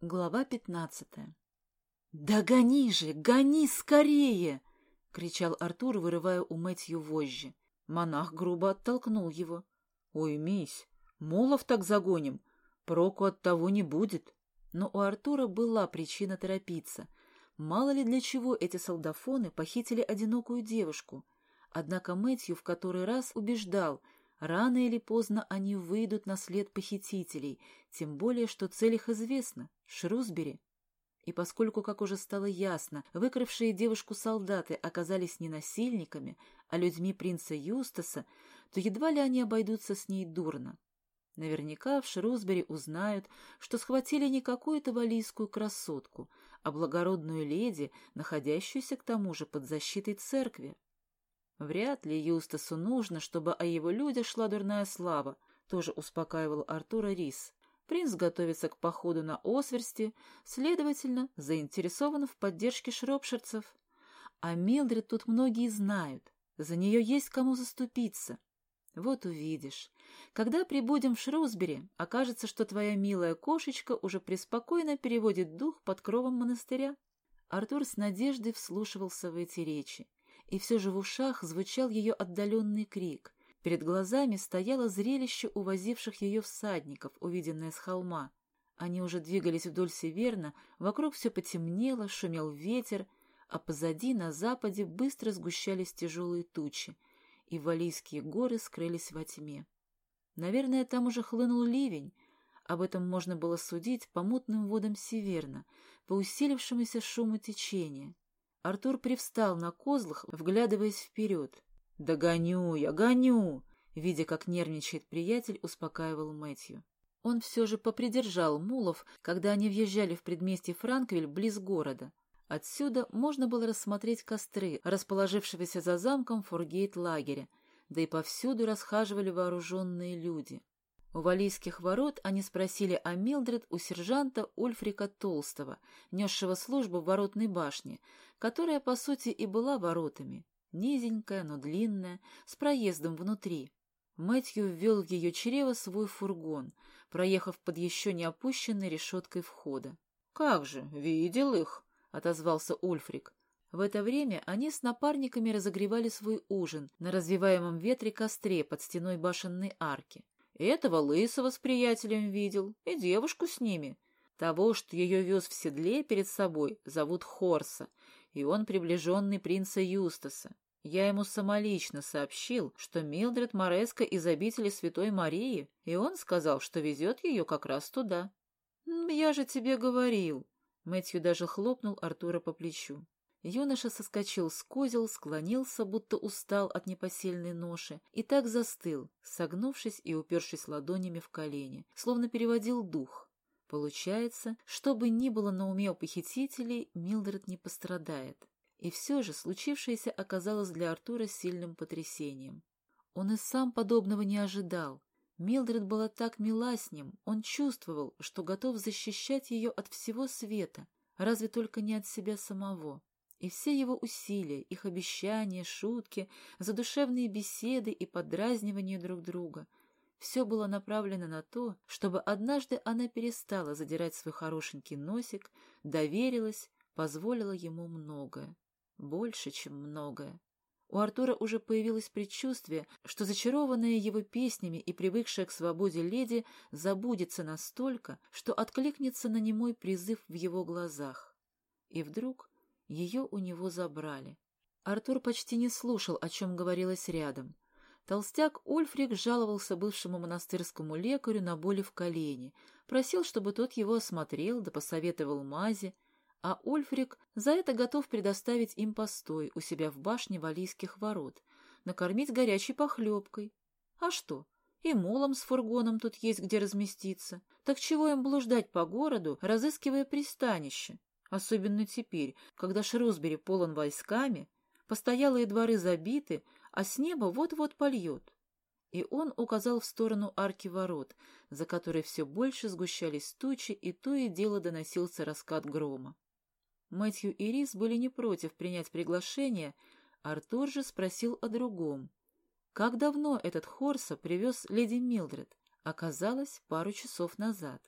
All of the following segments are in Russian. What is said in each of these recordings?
Глава пятнадцатая. «Да гони же, гони скорее!» — кричал Артур, вырывая у Мэтью вожжи. Монах грубо оттолкнул его. «Ой, мись, молов так загоним, проку от того не будет». Но у Артура была причина торопиться. Мало ли для чего эти солдафоны похитили одинокую девушку. Однако Мэтью в который раз убеждал — Рано или поздно они выйдут на след похитителей, тем более, что цель их известна — Шрусбери. И поскольку, как уже стало ясно, выкравшие девушку солдаты оказались не насильниками, а людьми принца Юстаса, то едва ли они обойдутся с ней дурно. Наверняка в Шрусбери узнают, что схватили не какую-то валийскую красотку, а благородную леди, находящуюся к тому же под защитой церкви. Вряд ли Юстасу нужно, чтобы о его людях шла дурная слава, тоже успокаивал Артура Рис. Принц готовится к походу на Осверсти, следовательно, заинтересован в поддержке шропширцев. А Милдред тут многие знают, за нее есть кому заступиться. Вот увидишь. Когда прибудем в Шрусбери, окажется, что твоя милая кошечка уже преспокойно переводит дух под кровом монастыря. Артур с надеждой вслушивался в эти речи и все же в ушах звучал ее отдаленный крик. Перед глазами стояло зрелище увозивших ее всадников, увиденное с холма. Они уже двигались вдоль северно, вокруг все потемнело, шумел ветер, а позади, на западе, быстро сгущались тяжелые тучи, и валийские горы скрылись во тьме. Наверное, там уже хлынул ливень, об этом можно было судить по мутным водам северно, по усилившемуся шуму течения. Артур привстал на козлах, вглядываясь вперед. «Да гоню я, гоню!» Видя, как нервничает приятель, успокаивал Мэтью. Он все же попридержал мулов, когда они въезжали в предместье Франквиль близ города. Отсюда можно было рассмотреть костры, расположившегося за замком форгейт-лагеря, да и повсюду расхаживали вооруженные люди. У валийских ворот они спросили о Милдред у сержанта Ульфрика Толстого, несшего службу в воротной башне, которая, по сути, и была воротами. Низенькая, но длинная, с проездом внутри. Мэтью ввел в ее чрево свой фургон, проехав под еще не опущенной решеткой входа. — Как же, видел их? — отозвался Ульфрик. В это время они с напарниками разогревали свой ужин на развиваемом ветре костре под стеной башенной арки. Этого Лысого с приятелем видел, и девушку с ними. Того, что ее вез в седле перед собой, зовут Хорса, и он приближенный принца Юстаса. Я ему самолично сообщил, что Милдред Мореско из обители Святой Марии, и он сказал, что везет ее как раз туда. «Я же тебе говорил!» Мэтью даже хлопнул Артура по плечу. Юноша соскочил с козел, склонился, будто устал от непосильной ноши, и так застыл, согнувшись и упершись ладонями в колени, словно переводил дух. Получается, что бы ни было на уме у похитителей, Милдред не пострадает. И все же случившееся оказалось для Артура сильным потрясением. Он и сам подобного не ожидал. Милдред была так мила с ним, он чувствовал, что готов защищать ее от всего света, разве только не от себя самого. И все его усилия, их обещания, шутки, задушевные беседы и подразнивания друг друга — все было направлено на то, чтобы однажды она перестала задирать свой хорошенький носик, доверилась, позволила ему многое. Больше, чем многое. У Артура уже появилось предчувствие, что зачарованная его песнями и привыкшая к свободе леди забудется настолько, что откликнется на немой призыв в его глазах. И вдруг ее у него забрали. Артур почти не слушал, о чем говорилось рядом. Толстяк Ульфрик жаловался бывшему монастырскому лекарю на боли в колене, просил, чтобы тот его осмотрел да посоветовал мази, а Ульфрик за это готов предоставить им постой у себя в башне Валийских ворот, накормить горячей похлебкой. А что? И молом с фургоном тут есть где разместиться. Так чего им блуждать по городу, разыскивая пристанище? Особенно теперь, когда Шрусбери полон войсками, постоялые дворы забиты, а с неба вот-вот польет. И он указал в сторону арки ворот, за которой все больше сгущались тучи, и то и дело доносился раскат грома. Мэтью и Рис были не против принять приглашение, Артур же спросил о другом. Как давно этот Хорса привез леди Милдред? Оказалось, пару часов назад.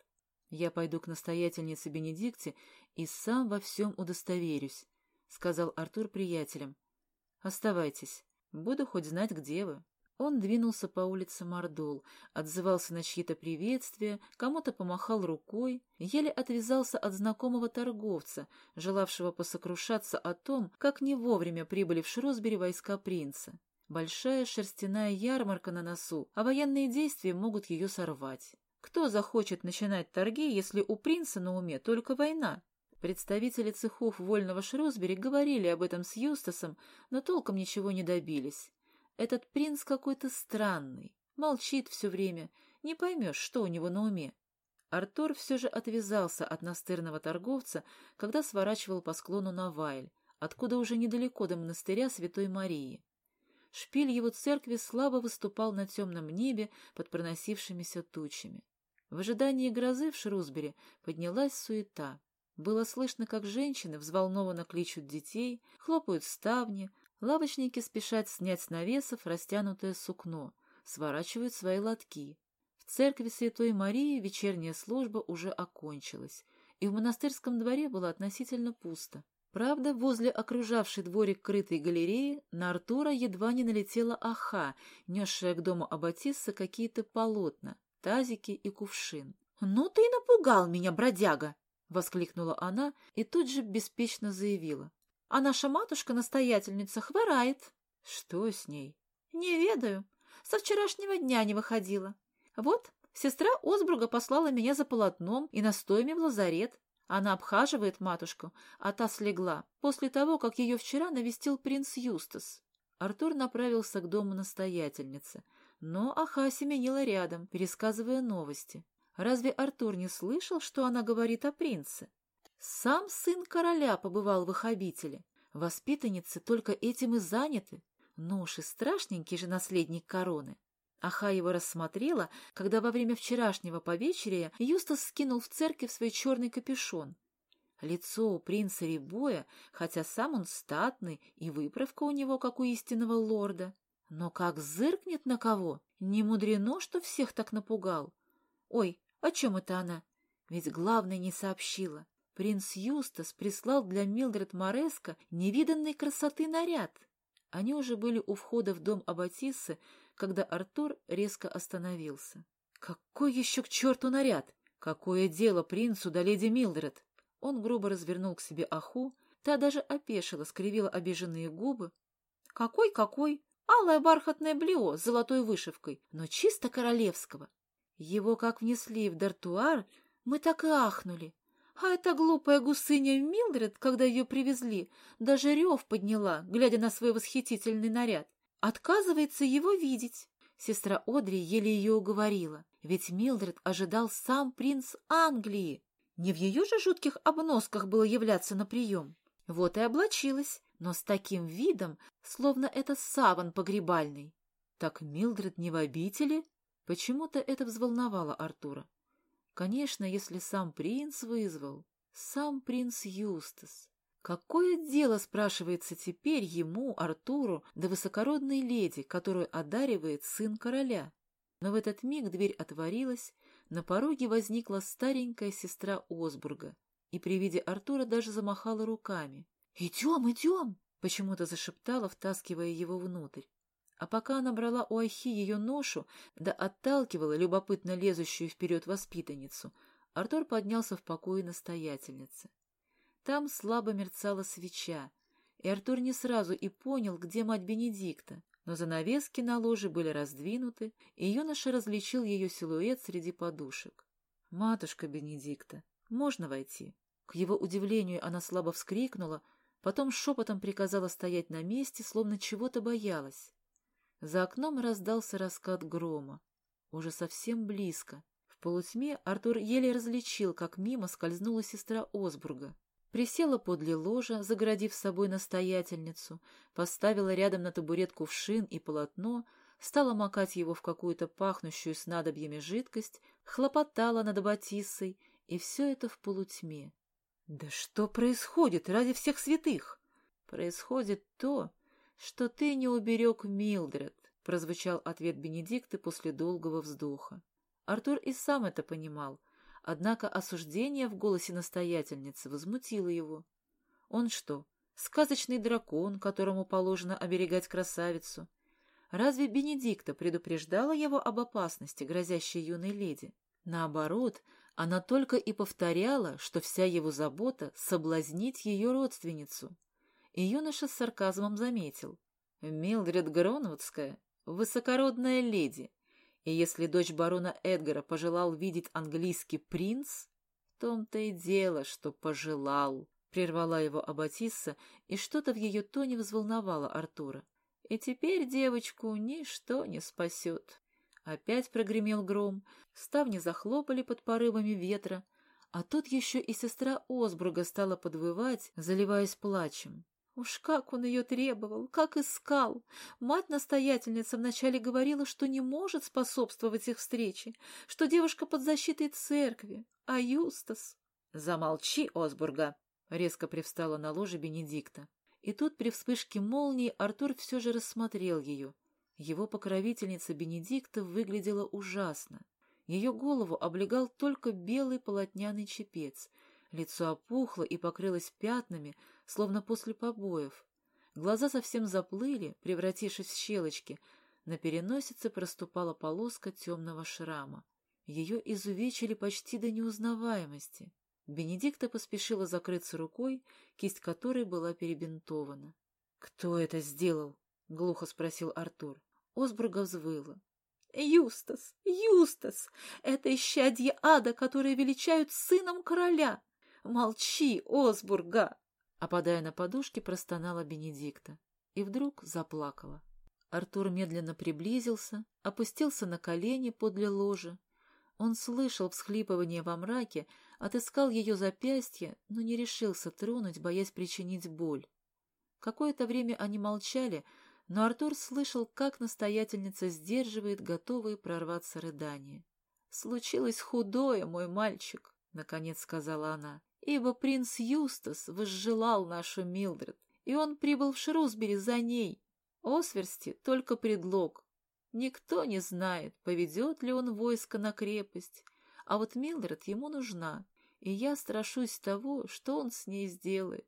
Я пойду к настоятельнице Бенедикте и сам во всем удостоверюсь, — сказал Артур приятелям. — Оставайтесь, буду хоть знать, где вы. Он двинулся по улице Мордол, отзывался на чьи-то приветствия, кому-то помахал рукой, еле отвязался от знакомого торговца, желавшего посокрушаться о том, как не вовремя прибыли в Шрусбери войска принца. Большая шерстяная ярмарка на носу, а военные действия могут ее сорвать. Кто захочет начинать торги, если у принца на уме только война? Представители цехов вольного Шрусбери говорили об этом с Юстасом, но толком ничего не добились. Этот принц какой-то странный, молчит все время, не поймешь, что у него на уме. Артур все же отвязался от настырного торговца, когда сворачивал по склону на Вайль, откуда уже недалеко до монастыря Святой Марии. Шпиль его церкви слабо выступал на темном небе под проносившимися тучами. В ожидании грозы в Шрусбери поднялась суета. Было слышно, как женщины взволнованно кличут детей, хлопают ставни, Лавочники спешат снять с навесов растянутое сукно, сворачивают свои лотки. В церкви Святой Марии вечерняя служба уже окончилась, и в монастырском дворе было относительно пусто. Правда, возле окружавшей дворик крытой галереи на Артура едва не налетела аха, несшая к дому Аббатисса какие-то полотна, тазики и кувшин. — Ну ты и напугал меня, бродяга! — воскликнула она и тут же беспечно заявила а наша матушка-настоятельница хворает. Что с ней? Не ведаю. Со вчерашнего дня не выходила. Вот, сестра Осбруга послала меня за полотном и настоями в лазарет. Она обхаживает матушку, а та слегла, после того, как ее вчера навестил принц Юстас. Артур направился к дому настоятельницы, но Аха семенила рядом, пересказывая новости. Разве Артур не слышал, что она говорит о принце? Сам сын короля побывал в их обители. Воспитанницы только этим и заняты. Ну уж и страшненький же наследник короны. Аха его рассмотрела, когда во время вчерашнего повечерия Юстас скинул в церковь свой черный капюшон. Лицо у принца Рибоя, хотя сам он статный, и выправка у него, как у истинного лорда. Но как зыркнет на кого, не мудрено, что всех так напугал. Ой, о чем это она? Ведь главное не сообщила. Принц Юстас прислал для Милдред Мореско невиданной красоты наряд. Они уже были у входа в дом Аббатиссы, когда Артур резко остановился. «Какой еще к черту наряд? Какое дело принцу да леди Милдред?» Он грубо развернул к себе Аху, та даже опешила, скривила обиженные губы. «Какой-какой? Алое бархатное блео с золотой вышивкой, но чисто королевского. Его как внесли в дартуар, мы так и ахнули. А эта глупая гусыня Милдред, когда ее привезли, даже рев подняла, глядя на свой восхитительный наряд. Отказывается его видеть. Сестра Одри еле ее уговорила, ведь Милдред ожидал сам принц Англии. Не в ее же жутких обносках было являться на прием. Вот и облачилась, но с таким видом, словно это саван погребальный. Так Милдред не в обители? Почему-то это взволновало Артура. Конечно, если сам принц вызвал, сам принц Юстас. Какое дело, спрашивается теперь ему, Артуру, да высокородной леди, которую одаривает сын короля? Но в этот миг дверь отворилась, на пороге возникла старенькая сестра Осбурга, и при виде Артура даже замахала руками. «Идем, идем!» — почему-то зашептала, втаскивая его внутрь. А пока она брала у Ахи ее ношу, да отталкивала любопытно лезущую вперед воспитанницу, Артур поднялся в покое настоятельницы. Там слабо мерцала свеча, и Артур не сразу и понял, где мать Бенедикта, но занавески на ложе были раздвинуты, и юноша различил ее силуэт среди подушек. «Матушка Бенедикта, можно войти?» К его удивлению она слабо вскрикнула, потом шепотом приказала стоять на месте, словно чего-то боялась. За окном раздался раскат грома. Уже совсем близко. В полутьме Артур еле различил, как мимо скользнула сестра Осбурга. Присела подле ложа, загородив собой настоятельницу, поставила рядом на табурет кувшин и полотно, стала макать его в какую-то пахнущую снадобьями жидкость, хлопотала над Батиссой, и все это в полутьме. «Да что происходит ради всех святых?» «Происходит то, что ты не уберег Милдред, — прозвучал ответ Бенедикты после долгого вздоха. Артур и сам это понимал, Однако осуждение в голосе настоятельницы возмутило его. Он что, сказочный дракон, которому положено оберегать красавицу? Разве Бенедикта предупреждала его об опасности, грозящей юной леди? Наоборот, она только и повторяла, что вся его забота — соблазнить ее родственницу. И юноша с сарказмом заметил. Милдред Гронвудская — высокородная леди, и если дочь барона Эдгара пожелал видеть английский принц, в том-то и дело, что пожелал. Прервала его Аббатисса, и что-то в ее тоне взволновало Артура. И теперь девочку ничто не спасет. Опять прогремел гром, ставни захлопали под порывами ветра, а тут еще и сестра Осбруга стала подвывать, заливаясь плачем. Уж как он ее требовал, как искал. Мать-настоятельница вначале говорила, что не может способствовать их встрече, что девушка под защитой церкви, а Юстас... — Замолчи, Осбурга! — резко привстала на ложе Бенедикта. И тут при вспышке молнии Артур все же рассмотрел ее. Его покровительница Бенедикта выглядела ужасно. Ее голову облегал только белый полотняный чепец. Лицо опухло и покрылось пятнами, словно после побоев. Глаза совсем заплыли, превратившись в щелочки. На переносице проступала полоска темного шрама. Ее изувечили почти до неузнаваемости. Бенедикта поспешила закрыться рукой, кисть которой была перебинтована. — Кто это сделал? — глухо спросил Артур. Осбурга взвыла. — Юстас! Юстас! Это исчадье ада, которое величают сыном короля! Молчи, Осбурга! Опадая на подушки, простонала Бенедикта и вдруг заплакала. Артур медленно приблизился, опустился на колени подле ложа. Он слышал всхлипывание во мраке, отыскал ее запястье, но не решился тронуть, боясь причинить боль. Какое-то время они молчали, но Артур слышал, как настоятельница сдерживает готовые прорваться рыдания. «Случилось худое, мой мальчик», — наконец сказала она ибо принц Юстас возжелал нашу Милдред, и он прибыл в Шрусбери за ней. Осверсти — только предлог. Никто не знает, поведет ли он войско на крепость, а вот Милдред ему нужна, и я страшусь того, что он с ней сделает.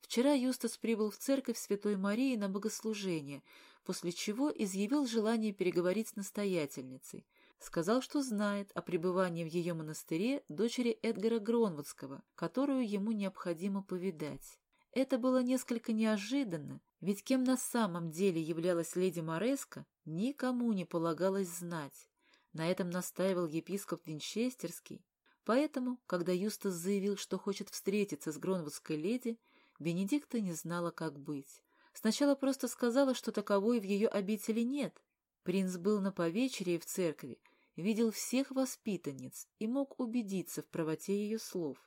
Вчера Юстас прибыл в церковь Святой Марии на богослужение, после чего изъявил желание переговорить с настоятельницей, Сказал, что знает о пребывании в ее монастыре дочери Эдгара Гронвудского, которую ему необходимо повидать. Это было несколько неожиданно, ведь кем на самом деле являлась леди Мореско, никому не полагалось знать. На этом настаивал епископ Винчестерский. Поэтому, когда Юстас заявил, что хочет встретиться с Гронвудской леди, Бенедикта не знала, как быть. Сначала просто сказала, что таковой в ее обители нет, Принц был на повечерии в церкви, видел всех воспитанниц и мог убедиться в правоте ее слов.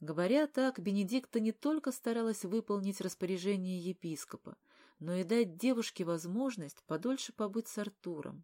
Говоря так, Бенедикта не только старалась выполнить распоряжение епископа, но и дать девушке возможность подольше побыть с Артуром.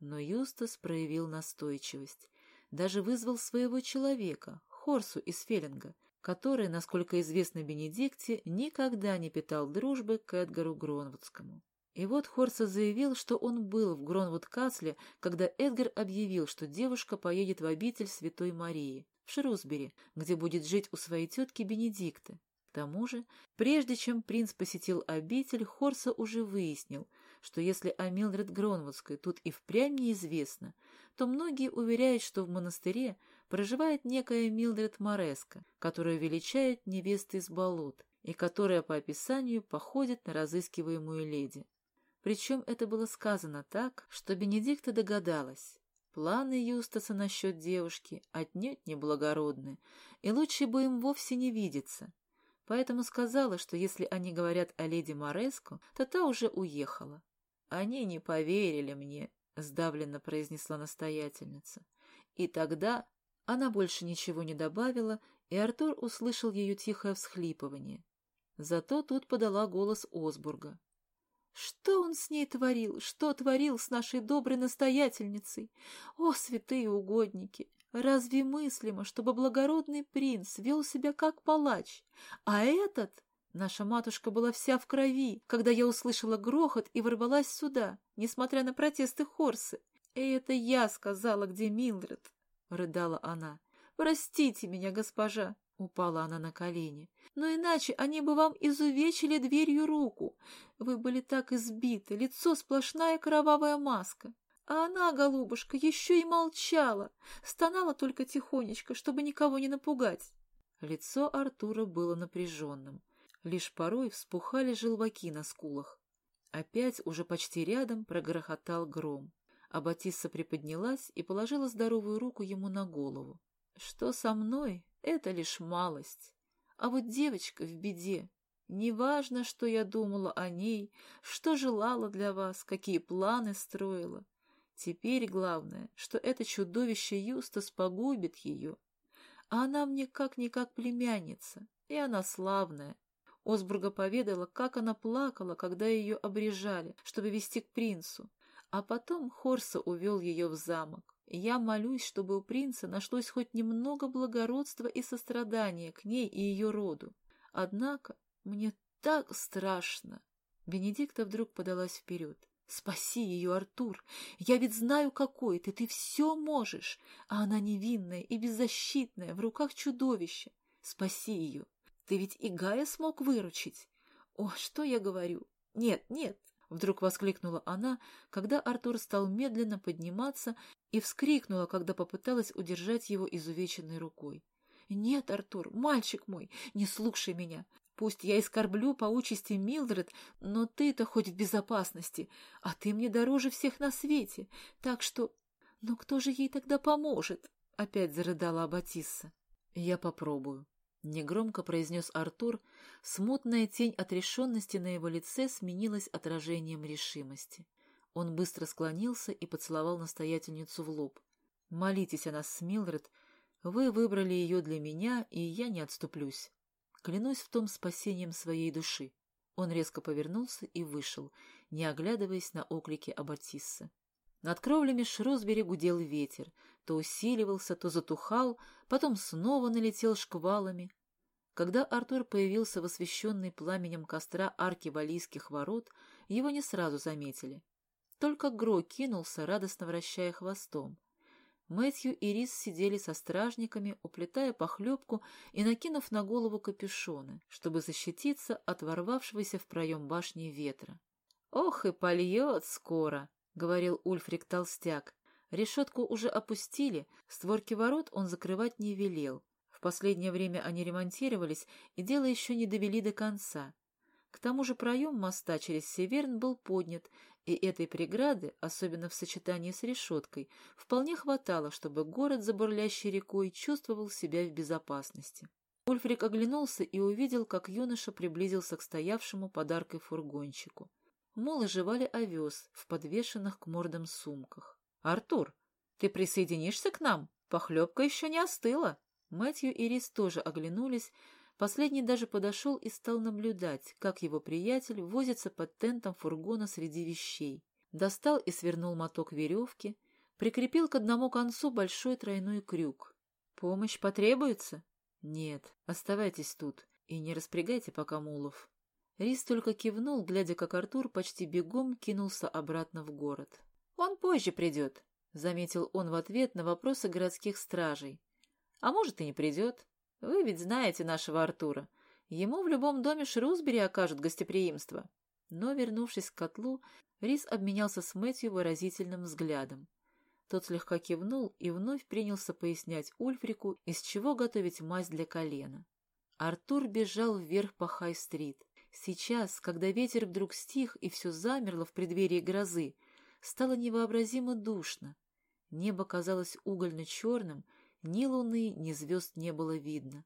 Но Юстас проявил настойчивость, даже вызвал своего человека, Хорсу из Феллинга, который, насколько известно Бенедикте, никогда не питал дружбы к Эдгару Гронвудскому. И вот Хорса заявил, что он был в Гронвуд-Касле, когда Эдгар объявил, что девушка поедет в обитель Святой Марии, в Шрусбери, где будет жить у своей тетки Бенедикты. К тому же, прежде чем принц посетил обитель, Хорса уже выяснил, что если о Милдред Гронвудской тут и впрямь неизвестно, то многие уверяют, что в монастыре проживает некая Милдред Мореска, которую величают невесты из болот, и которая по описанию походит на разыскиваемую леди. Причем это было сказано так, что Бенедикта догадалась. Планы Юстаса насчет девушки отнюдь не благородны, и лучше бы им вовсе не видеться. Поэтому сказала, что если они говорят о леди Мореско, то та уже уехала. «Они не поверили мне», — сдавленно произнесла настоятельница. И тогда она больше ничего не добавила, и Артур услышал ее тихое всхлипывание. Зато тут подала голос Осбурга. Что он с ней творил? Что творил с нашей доброй настоятельницей? О, святые угодники! Разве мыслимо, чтобы благородный принц вел себя как палач? А этот... Наша матушка была вся в крови, когда я услышала грохот и ворвалась сюда, несмотря на протесты Хорсы. И это я сказала, где Милдред, — рыдала она. Простите меня, госпожа!» — упала она на колени. «Но иначе они бы вам изувечили дверью руку. Вы были так избиты, лицо сплошная кровавая маска. А она, голубушка, еще и молчала, стонала только тихонечко, чтобы никого не напугать». Лицо Артура было напряженным. Лишь порой вспухали желваки на скулах. Опять, уже почти рядом, прогрохотал гром. А Батисса приподнялась и положила здоровую руку ему на голову. «Что со мной? Это лишь малость. А вот девочка в беде. Неважно, что я думала о ней, что желала для вас, какие планы строила. Теперь главное, что это чудовище Юстас погубит ее. А она мне как-никак племянница, и она славная. Осбурга поведала, как она плакала, когда ее обрежали, чтобы вести к принцу. А потом Хорса увел ее в замок. Я молюсь, чтобы у принца нашлось хоть немного благородства и сострадания к ней и ее роду. Однако мне так страшно. Бенедикта вдруг подалась вперед. «Спаси ее, Артур! Я ведь знаю, какой ты, ты все можешь, а она невинная и беззащитная, в руках чудовища. Спаси ее! Ты ведь и Гая смог выручить! О, что я говорю! Нет, нет!» Вдруг воскликнула она, когда Артур стал медленно подниматься и вскрикнула, когда попыталась удержать его изувеченной рукой. «Нет, Артур, мальчик мой, не слушай меня. Пусть я и скорблю по участи Милдред, но ты-то хоть в безопасности, а ты мне дороже всех на свете, так что... Но кто же ей тогда поможет?» — опять зарыдала Аббатисса. «Я попробую», — негромко произнес Артур. Смутная тень отрешенности на его лице сменилась отражением решимости. Он быстро склонился и поцеловал настоятельницу в лоб. «Молитесь о нас с Милдред. Вы выбрали ее для меня, и я не отступлюсь. Клянусь в том спасением своей души. Он резко повернулся и вышел, не оглядываясь на оклики Аббатиссы. Над кровлями Шрусбери гудел ветер, то усиливался, то затухал, потом снова налетел шквалами. Когда Артур появился в освещенной пламенем костра арки Валийских ворот, его не сразу заметили. Только Гро кинулся, радостно вращая хвостом. Мэтью и Рис сидели со стражниками, уплетая похлебку и накинув на голову капюшоны, чтобы защититься от ворвавшегося в проем башни ветра. «Ох и польет скоро!» — говорил Ульфрик Толстяк. Решетку уже опустили, створки ворот он закрывать не велел. В последнее время они ремонтировались, и дело еще не довели до конца. К тому же проем моста через Северн был поднят, и этой преграды, особенно в сочетании с решеткой, вполне хватало, чтобы город за бурлящей рекой чувствовал себя в безопасности. Ульфрик оглянулся и увидел, как юноша приблизился к стоявшему подаркой фургончику. Молы жевали овес в подвешенных к мордам сумках. «Артур, ты присоединишься к нам? Похлебка еще не остыла!» Мэтью и Рис тоже оглянулись, Последний даже подошел и стал наблюдать, как его приятель возится под тентом фургона среди вещей. Достал и свернул моток веревки, прикрепил к одному концу большой тройной крюк. «Помощь потребуется?» «Нет, оставайтесь тут и не распрягайте пока мулов». Рис только кивнул, глядя, как Артур почти бегом кинулся обратно в город. «Он позже придет», — заметил он в ответ на вопросы городских стражей. «А может, и не придет. Вы ведь знаете нашего Артура. Ему в любом доме Шрусбери окажут гостеприимство. Но, вернувшись к котлу, Рис обменялся с Мэтью выразительным взглядом. Тот слегка кивнул и вновь принялся пояснять Ульфрику, из чего готовить мазь для колена. Артур бежал вверх по Хай-стрит. Сейчас, когда ветер вдруг стих и все замерло в преддверии грозы, стало невообразимо душно. Небо казалось угольно-черным, ни луны, ни звезд не было видно.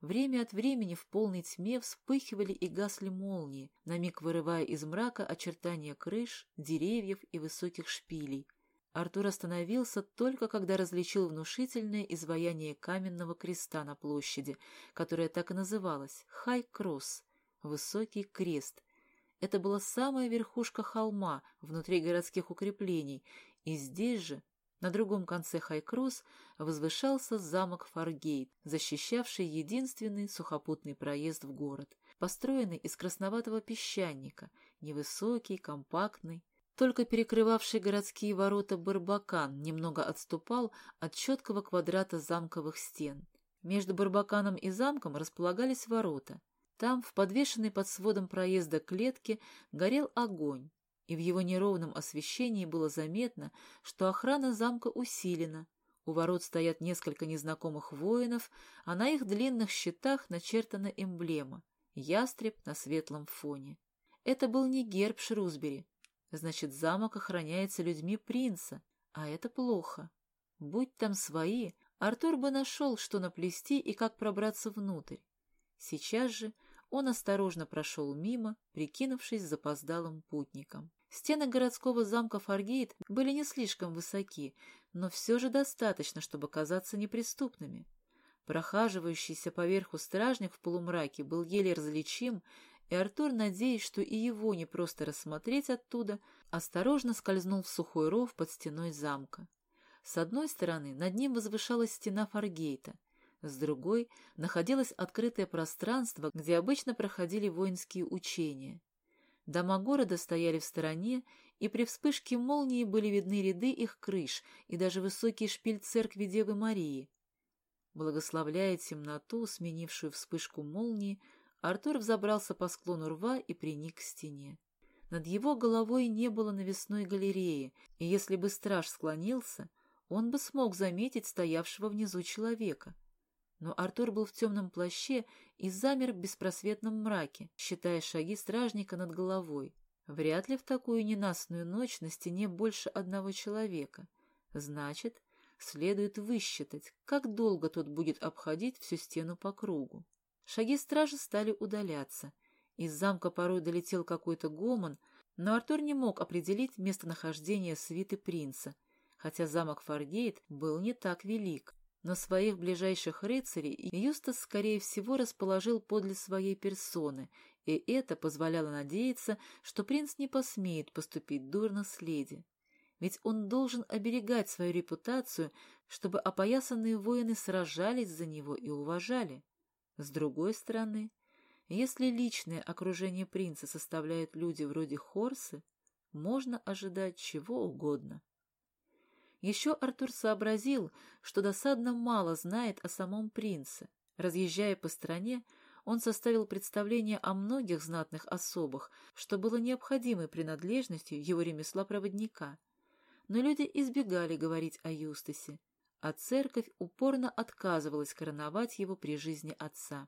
Время от времени в полной тьме вспыхивали и гасли молнии, на миг вырывая из мрака очертания крыш, деревьев и высоких шпилей. Артур остановился только когда различил внушительное изваяние каменного креста на площади, которое так и называлось — Хай-Кросс — Высокий крест. Это была самая верхушка холма внутри городских укреплений, и здесь же, на другом конце Хайкросс возвышался замок Фаргейт, защищавший единственный сухопутный проезд в город, построенный из красноватого песчаника, невысокий, компактный. только перекрывавший городские ворота Барбакан немного отступал от четкого квадрата замковых стен. Между Барбаканом и замком располагались ворота. Там, в подвешенной под сводом проезда клетке, горел огонь, и в его неровном освещении было заметно, что охрана замка усилена. У ворот стоят несколько незнакомых воинов, а на их длинных щитах начертана эмблема — ястреб на светлом фоне. Это был не герб Шрусбери. Значит, замок охраняется людьми принца, а это плохо. Будь там свои, Артур бы нашел, что наплести и как пробраться внутрь. Сейчас же он осторожно прошел мимо, прикинувшись запоздалым путником. Стены городского замка Фаргейт были не слишком высоки, но все же достаточно, чтобы казаться неприступными. Прохаживающийся поверху стражник в полумраке был еле различим, и Артур, надеясь, что и его не просто рассмотреть оттуда, осторожно скользнул в сухой ров под стеной замка. С одной стороны над ним возвышалась стена Фаргейта, с другой находилось открытое пространство, где обычно проходили воинские учения. Дома города стояли в стороне, и при вспышке молнии были видны ряды их крыш и даже высокий шпиль церкви Девы Марии. Благословляя темноту, сменившую вспышку молнии, Артур взобрался по склону рва и приник к стене. Над его головой не было навесной галереи, и если бы страж склонился, он бы смог заметить стоявшего внизу человека. Но Артур был в темном плаще и замер в беспросветном мраке, считая шаги стражника над головой. Вряд ли в такую ненастную ночь на стене больше одного человека. Значит, следует высчитать, как долго тот будет обходить всю стену по кругу. Шаги стражи стали удаляться. Из замка порой долетел какой-то гомон, но Артур не мог определить местонахождение свиты принца, хотя замок Фаргейт был не так велик. Но своих ближайших рыцарей Юстас, скорее всего, расположил подле своей персоны, и это позволяло надеяться, что принц не посмеет поступить дурно с леди. Ведь он должен оберегать свою репутацию, чтобы опоясанные воины сражались за него и уважали. С другой стороны, если личное окружение принца составляют люди вроде Хорсы, можно ожидать чего угодно. Еще Артур сообразил, что досадно мало знает о самом принце. Разъезжая по стране, он составил представление о многих знатных особах, что было необходимой принадлежностью его ремесла проводника. Но люди избегали говорить о Юстасе, а церковь упорно отказывалась короновать его при жизни отца.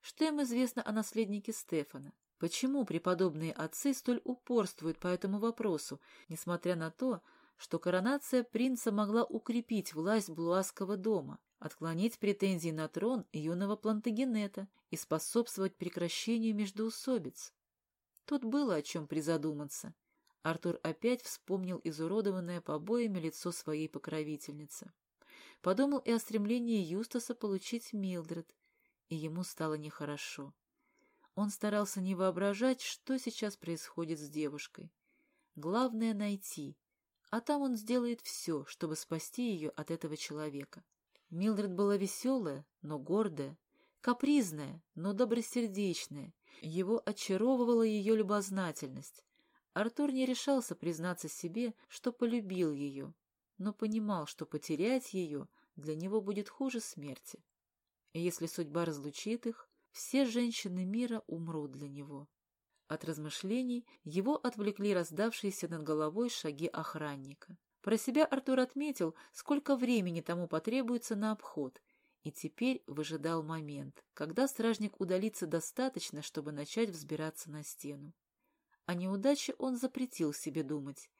Что им известно о наследнике Стефана? Почему преподобные отцы столь упорствуют по этому вопросу, несмотря на то, что коронация принца могла укрепить власть Блуасского дома, отклонить претензии на трон юного Плантагенета и способствовать прекращению междоусобиц? Тут было о чем призадуматься. Артур опять вспомнил изуродованное побоями лицо своей покровительницы. Подумал и о стремлении Юстаса получить Милдред, и ему стало нехорошо. Он старался не воображать, что сейчас происходит с девушкой. Главное — найти, а там он сделает все, чтобы спасти ее от этого человека. Милдред была веселая, но гордая, капризная, но добросердечная. Его очаровывала ее любознательность. Артур не решался признаться себе, что полюбил ее, но понимал, что потерять ее для него будет хуже смерти. И если судьба разлучит их, все женщины мира умрут для него. От размышлений его отвлекли раздавшиеся над головой шаги охранника. Про себя Артур отметил, сколько времени тому потребуется на обход, и теперь выжидал момент, когда стражник удалится достаточно, чтобы начать взбираться на стену. О неудаче он запретил себе думать,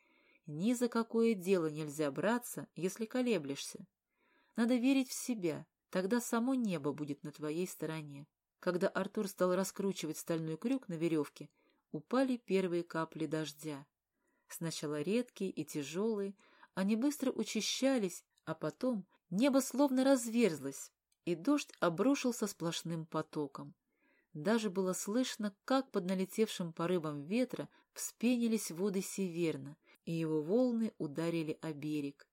ни за какое дело нельзя браться, если колеблешься. Надо верить в себя, тогда само небо будет на твоей стороне. Когда Артур стал раскручивать стальной крюк на веревке, упали первые капли дождя. Сначала редкие и тяжелые, они быстро учащались, а потом небо словно разверзлось, и дождь обрушился сплошным потоком. Даже было слышно, как под налетевшим порывом ветра вспенились воды Северна, и его волны ударили о берег.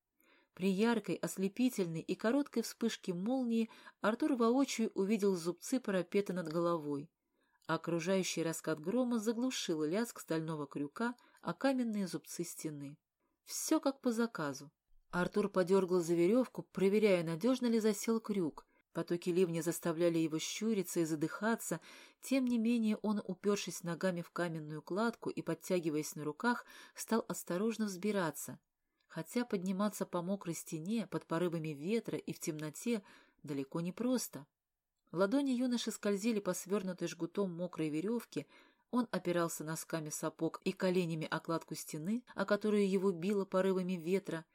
При яркой, ослепительной и короткой вспышке молнии Артур воочию увидел зубцы парапета над головой. окружающий раскат грома заглушил лязг стального крюка о каменные зубцы стены. Все как по заказу. Артур подергал за веревку, проверяя, надежно ли засел крюк. Потоки ливня заставляли его щуриться и задыхаться, тем не менее он, упершись ногами в каменную кладку и подтягиваясь на руках, стал осторожно взбираться. Хотя подниматься по мокрой стене под порывами ветра и в темноте далеко не просто. Ладони юноши скользили по свернутой жгутом мокрой веревке, он опирался носками сапог и коленями о кладку стены, о которую его било порывами ветра.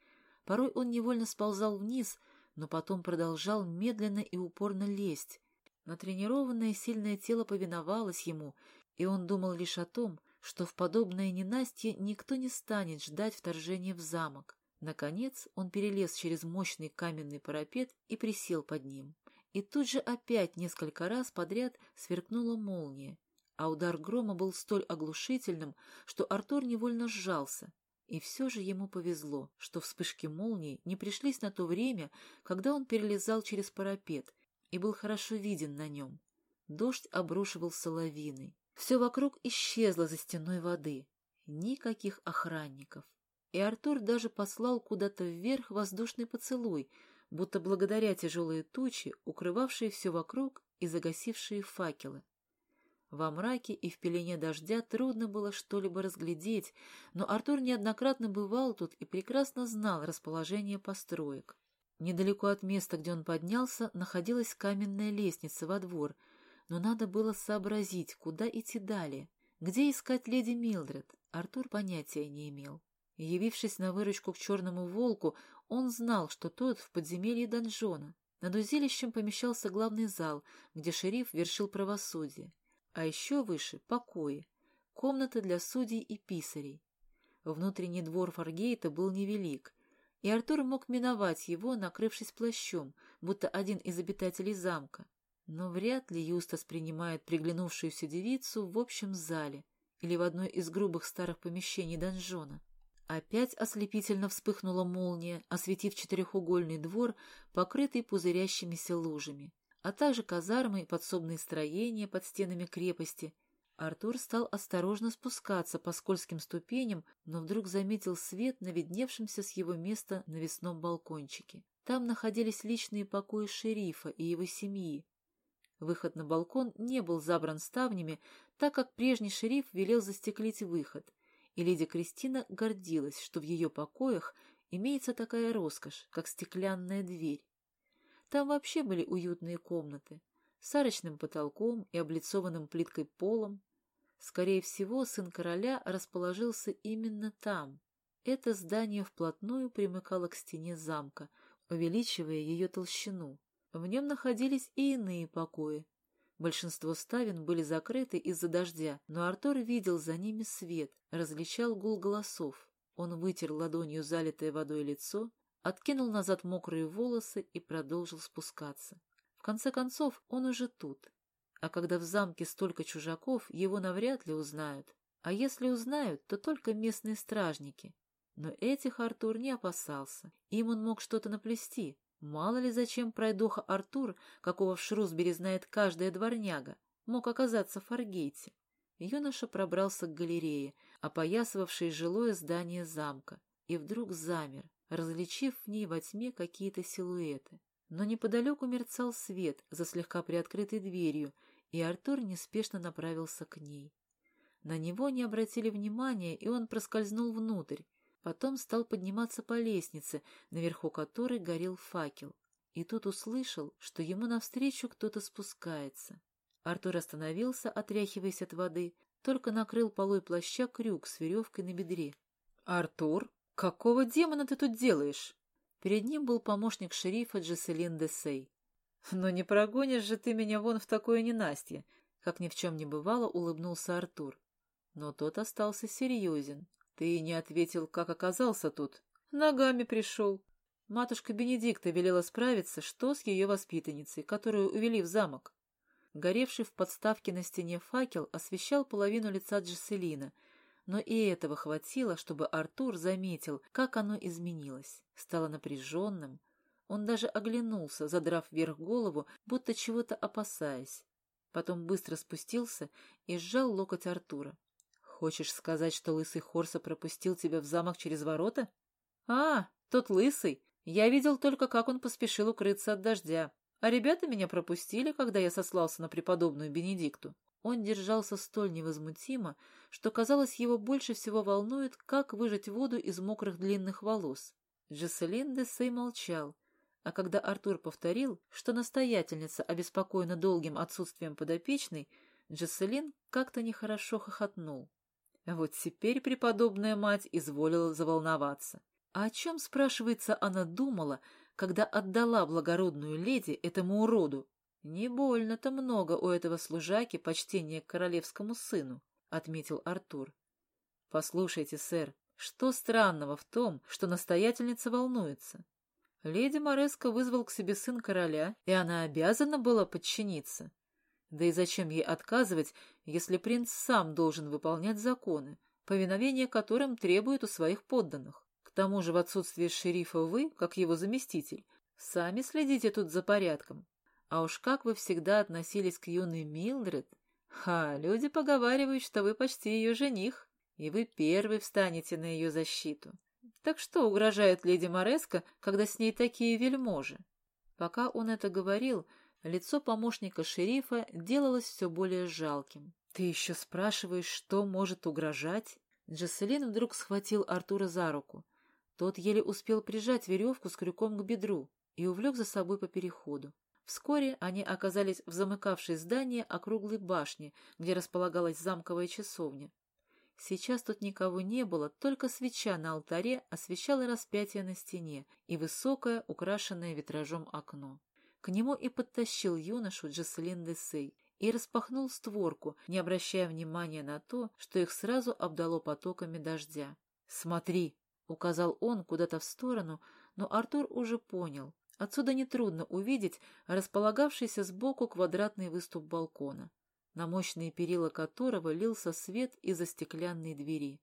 Порой он невольно сползал вниз, но потом продолжал медленно и упорно лезть. Натренированное сильное тело повиновалось ему, и он думал лишь о том, что в подобное ненастье никто не станет ждать вторжения в замок. Наконец он перелез через мощный каменный парапет и присел под ним. И тут же опять несколько раз подряд сверкнула молния, а удар грома был столь оглушительным, что Артур невольно сжался. И все же ему повезло, что вспышки молнии не пришлись на то время, когда он перелезал через парапет и был хорошо виден на нем. Дождь обрушивался лавиной. Все вокруг исчезло за стеной воды. Никаких охранников. И Артур даже послал куда-то вверх воздушный поцелуй, будто благодаря тяжелые тучи, укрывавшие все вокруг и загасившие факелы. Во мраке и в пелене дождя трудно было что-либо разглядеть, но Артур неоднократно бывал тут и прекрасно знал расположение построек. Недалеко от места, где он поднялся, находилась каменная лестница во двор, но надо было сообразить, куда идти далее. Где искать леди Милдред, Артур понятия не имел. Явившись на выручку к черному волку, он знал, что тот в подземелье донжона. Над узилищем помещался главный зал, где шериф вершил правосудие. А еще выше — покои, комната для судей и писарей. Внутренний двор Фаргейта был невелик, и Артур мог миновать его, накрывшись плащом, будто один из обитателей замка. Но вряд ли Юстас принимает приглянувшуюся девицу в общем зале или в одной из грубых старых помещений донжона. Опять ослепительно вспыхнула молния, осветив четырехугольный двор, покрытый пузырящимися лужами, а также казармы и подсобные строения под стенами крепости. Артур стал осторожно спускаться по скользким ступеням, но вдруг заметил свет на видневшемся с его места навесном балкончике. Там находились личные покои шерифа и его семьи. Выход на балкон не был забран ставнями, так как прежний шериф велел застеклить выход — и леди Кристина гордилась, что в ее покоях имеется такая роскошь, как стеклянная дверь. Там вообще были уютные комнаты, с арочным потолком и облицованным плиткой полом. Скорее всего, сын короля расположился именно там. Это здание вплотную примыкало к стене замка, увеличивая ее толщину. В нем находились и иные покои, Большинство ставен были закрыты из-за дождя, но Артур видел за ними свет, различал гул голосов. Он вытер ладонью залитое водой лицо, откинул назад мокрые волосы и продолжил спускаться. В конце концов, он уже тут. А когда в замке столько чужаков, его навряд ли узнают. А если узнают, то только местные стражники. Но этих Артур не опасался. Им он мог что-то наплести, Мало ли зачем пройдоха Артур, какого в Шрусбери знает каждая дворняга, мог оказаться в Фаргейте. Юноша пробрался к галерее, опоясывавшей жилое здание замка, и вдруг замер, различив в ней во тьме какие-то силуэты. Но неподалеку мерцал свет за слегка приоткрытой дверью, и Артур неспешно направился к ней. На него не обратили внимания, и он проскользнул внутрь, Потом стал подниматься по лестнице, наверху которой горел факел. И тут услышал, что ему навстречу кто-то спускается. Артур остановился, отряхиваясь от воды, только накрыл полой плаща крюк с веревкой на бедре. «Артур, какого демона ты тут делаешь?» Перед ним был помощник шерифа Джеселин Десей. «Но не прогонишь же ты меня вон в такое ненастье!» Как ни в чем не бывало, улыбнулся Артур. Но тот остался серьезен. Ты не ответил, как оказался тут. Ногами пришел. Матушка Бенедикта велела справиться, что с ее воспитанницей, которую увели в замок. Горевший в подставке на стене факел освещал половину лица Джеселина, но и этого хватило, чтобы Артур заметил, как оно изменилось. Стало напряженным. Он даже оглянулся, задрав вверх голову, будто чего-то опасаясь. Потом быстро спустился и сжал локоть Артура. Хочешь сказать, что лысый Хорса пропустил тебя в замок через ворота? А, тот лысый. Я видел только, как он поспешил укрыться от дождя. А ребята меня пропустили, когда я сослался на преподобную Бенедикту. Он держался столь невозмутимо, что, казалось, его больше всего волнует, как выжать воду из мокрых длинных волос. Джесселин де Сей молчал, а когда Артур повторил, что настоятельница обеспокоена долгим отсутствием подопечной, Джесселин как-то нехорошо хохотнул. Вот теперь преподобная мать изволила заволноваться. А о чем, спрашивается, она думала, когда отдала благородную леди этому уроду? Не больно-то много у этого служаки почтения к королевскому сыну, — отметил Артур. — Послушайте, сэр, что странного в том, что настоятельница волнуется? Леди Мореско вызвал к себе сын короля, и она обязана была подчиниться. Да и зачем ей отказывать, если принц сам должен выполнять законы, повиновение которым требует у своих подданных? К тому же в отсутствие шерифа вы, как его заместитель, сами следите тут за порядком. А уж как вы всегда относились к юной Милдред? Ха, люди поговаривают, что вы почти ее жених, и вы первый встанете на ее защиту. Так что угрожает леди Мореско, когда с ней такие вельможи? Пока он это говорил, лицо помощника шерифа делалось все более жалким. «Ты еще спрашиваешь, что может угрожать?» Джесселин вдруг схватил Артура за руку. Тот еле успел прижать веревку с крюком к бедру и увлек за собой по переходу. Вскоре они оказались в замыкавшей здании округлой башни, где располагалась замковая часовня. Сейчас тут никого не было, только свеча на алтаре освещала распятие на стене и высокое, украшенное витражом окно. К нему и подтащил юношу Джаселин Десей и распахнул створку, не обращая внимания на то, что их сразу обдало потоками дождя. «Смотри!» — указал он куда-то в сторону, но Артур уже понял. Отсюда нетрудно увидеть располагавшийся сбоку квадратный выступ балкона на мощные перила которого лился свет из-за стеклянной двери.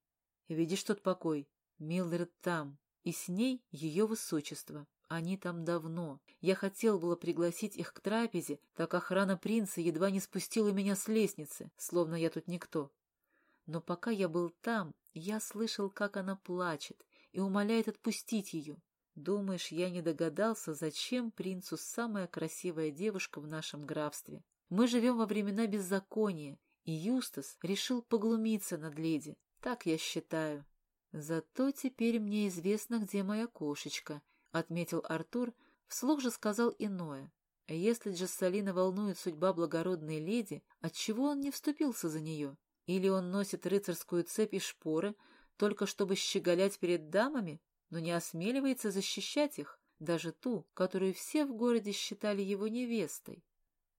«Видишь тот покой? Милдред там, и с ней ее высочество. Они там давно. Я хотел было пригласить их к трапезе, так охрана принца едва не спустила меня с лестницы, словно я тут никто. Но пока я был там, я слышал, как она плачет и умоляет отпустить ее. Думаешь, я не догадался, зачем принцу самая красивая девушка в нашем графстве? Мы живем во времена беззакония, и Юстас решил поглумиться над леди. Так я считаю. Зато теперь мне известно, где моя кошечка, — отметил Артур, вслух же сказал иное. Если Джассалина волнует судьба благородной леди, отчего он не вступился за нее? Или он носит рыцарскую цепь и шпоры, только чтобы щеголять перед дамами, но не осмеливается защищать их, даже ту, которую все в городе считали его невестой?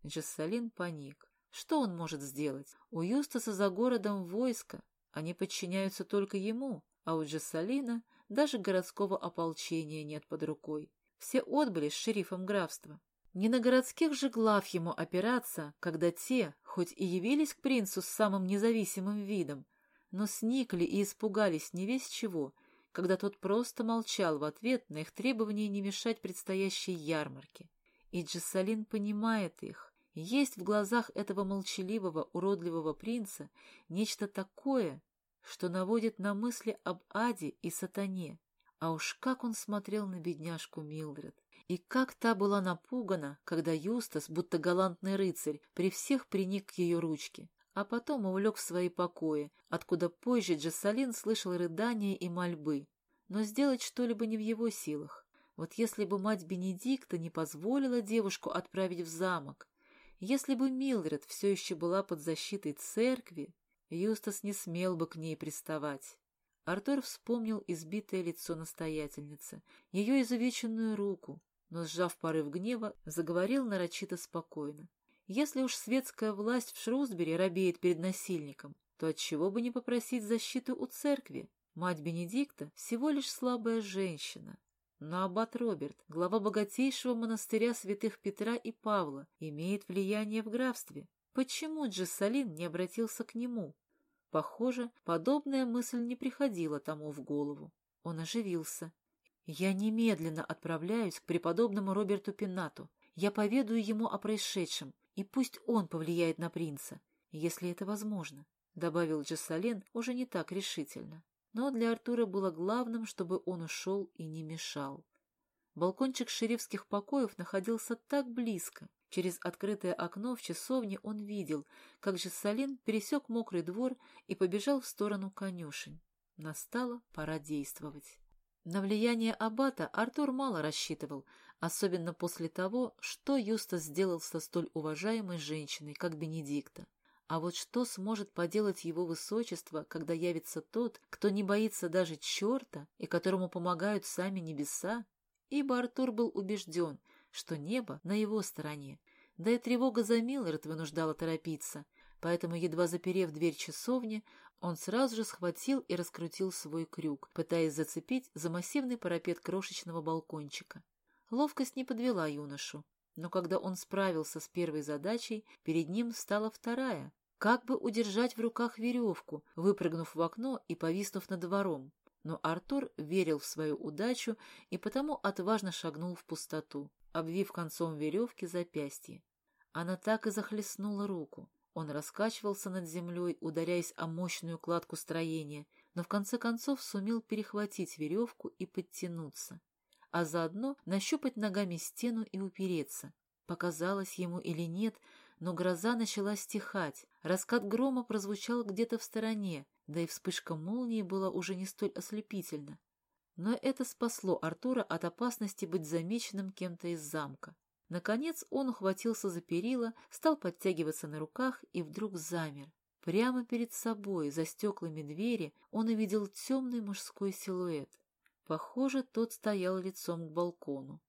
Джессалин паник. Что он может сделать? У Юстаса за городом войско. Они подчиняются только ему, а у Джессалина даже городского ополчения нет под рукой. Все отбыли с шерифом графства. Не на городских же глав ему опираться, когда те, хоть и явились к принцу с самым независимым видом, но сникли и испугались не весь чего, когда тот просто молчал в ответ на их требование не мешать предстоящей ярмарке. И Джессалин понимает их, есть в глазах этого молчаливого, уродливого принца нечто такое, что наводит на мысли об аде и сатане. А уж как он смотрел на бедняжку Милдред. И как та была напугана, когда Юстас, будто галантный рыцарь, при всех приник к ее ручке, а потом увлек в свои покои, откуда позже Джессалин слышал рыдания и мольбы. Но сделать что-либо не в его силах. Вот если бы мать Бенедикта не позволила девушку отправить в замок, если бы Милдред все еще была под защитой церкви, Юстас не смел бы к ней приставать. Артур вспомнил избитое лицо настоятельницы, ее изувеченную руку, но, сжав порыв гнева, заговорил нарочито спокойно. Если уж светская власть в Шрусбери робеет перед насильником, то отчего бы не попросить защиты у церкви? Мать Бенедикта всего лишь слабая женщина, но аббат Роберт, глава богатейшего монастыря святых Петра и Павла, имеет влияние в графстве. Почему Джессалин не обратился к нему? Похоже, подобная мысль не приходила тому в голову. Он оживился. «Я немедленно отправляюсь к преподобному Роберту Пинату. Я поведаю ему о происшедшем, и пусть он повлияет на принца, если это возможно. добавил Джессален уже не так решительно. Но для Артура было главным, чтобы он ушел и не мешал. Балкончик шерифских покоев находился так близко. Через открытое окно в часовне он видел, как Джессалин пересек мокрый двор и побежал в сторону конюшень. Настала пора действовать. На влияние аббата Артур мало рассчитывал, особенно после того, что Юстас сделал со столь уважаемой женщиной, как Бенедикта. А вот что сможет поделать его высочество, когда явится тот, кто не боится даже черта и которому помогают сами небеса? Ибо Артур был убежден, что небо на его стороне. Да и тревога за Миллард вынуждала торопиться, поэтому, едва заперев дверь часовни, он сразу же схватил и раскрутил свой крюк, пытаясь зацепить за массивный парапет крошечного балкончика. Ловкость не подвела юношу, но когда он справился с первой задачей, перед ним стала вторая, как бы удержать в руках веревку, выпрыгнув в окно и повиснув над двором. Но Артур верил в свою удачу и потому отважно шагнул в пустоту, обвив концом веревки запястье. Она так и захлестнула руку. Он раскачивался над землей, ударяясь о мощную кладку строения, но в конце концов сумел перехватить веревку и подтянуться, а заодно нащупать ногами стену и упереться. Показалось ему или нет, но гроза начала стихать, раскат грома прозвучал где-то в стороне, да и вспышка молнии была уже не столь ослепительна. Но это спасло Артура от опасности быть замеченным кем-то из замка. Наконец он ухватился за перила, стал подтягиваться на руках и вдруг замер. Прямо перед собой, за стеклами двери, он увидел темный мужской силуэт. Похоже, тот стоял лицом к балкону.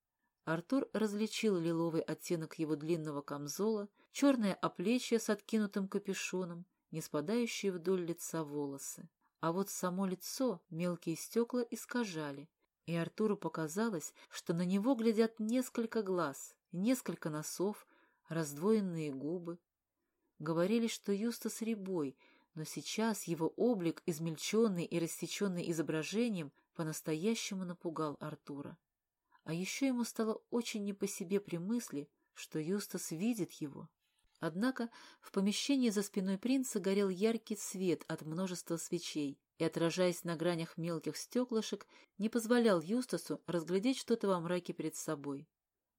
Артур различил лиловый оттенок его длинного камзола, черное оплечье с откинутым капюшоном, не спадающие вдоль лица волосы. А вот само лицо мелкие стекла искажали, и Артуру показалось, что на него глядят несколько глаз, несколько носов, раздвоенные губы. Говорили, что Юстас рябой, но сейчас его облик, измельченный и рассеченный изображением, по-настоящему напугал Артура. А еще ему стало очень не по себе при мысли, что Юстас видит его. Однако в помещении за спиной принца горел яркий свет от множества свечей, и, отражаясь на гранях мелких стеклышек, не позволял Юстасу разглядеть что-то во мраке перед собой.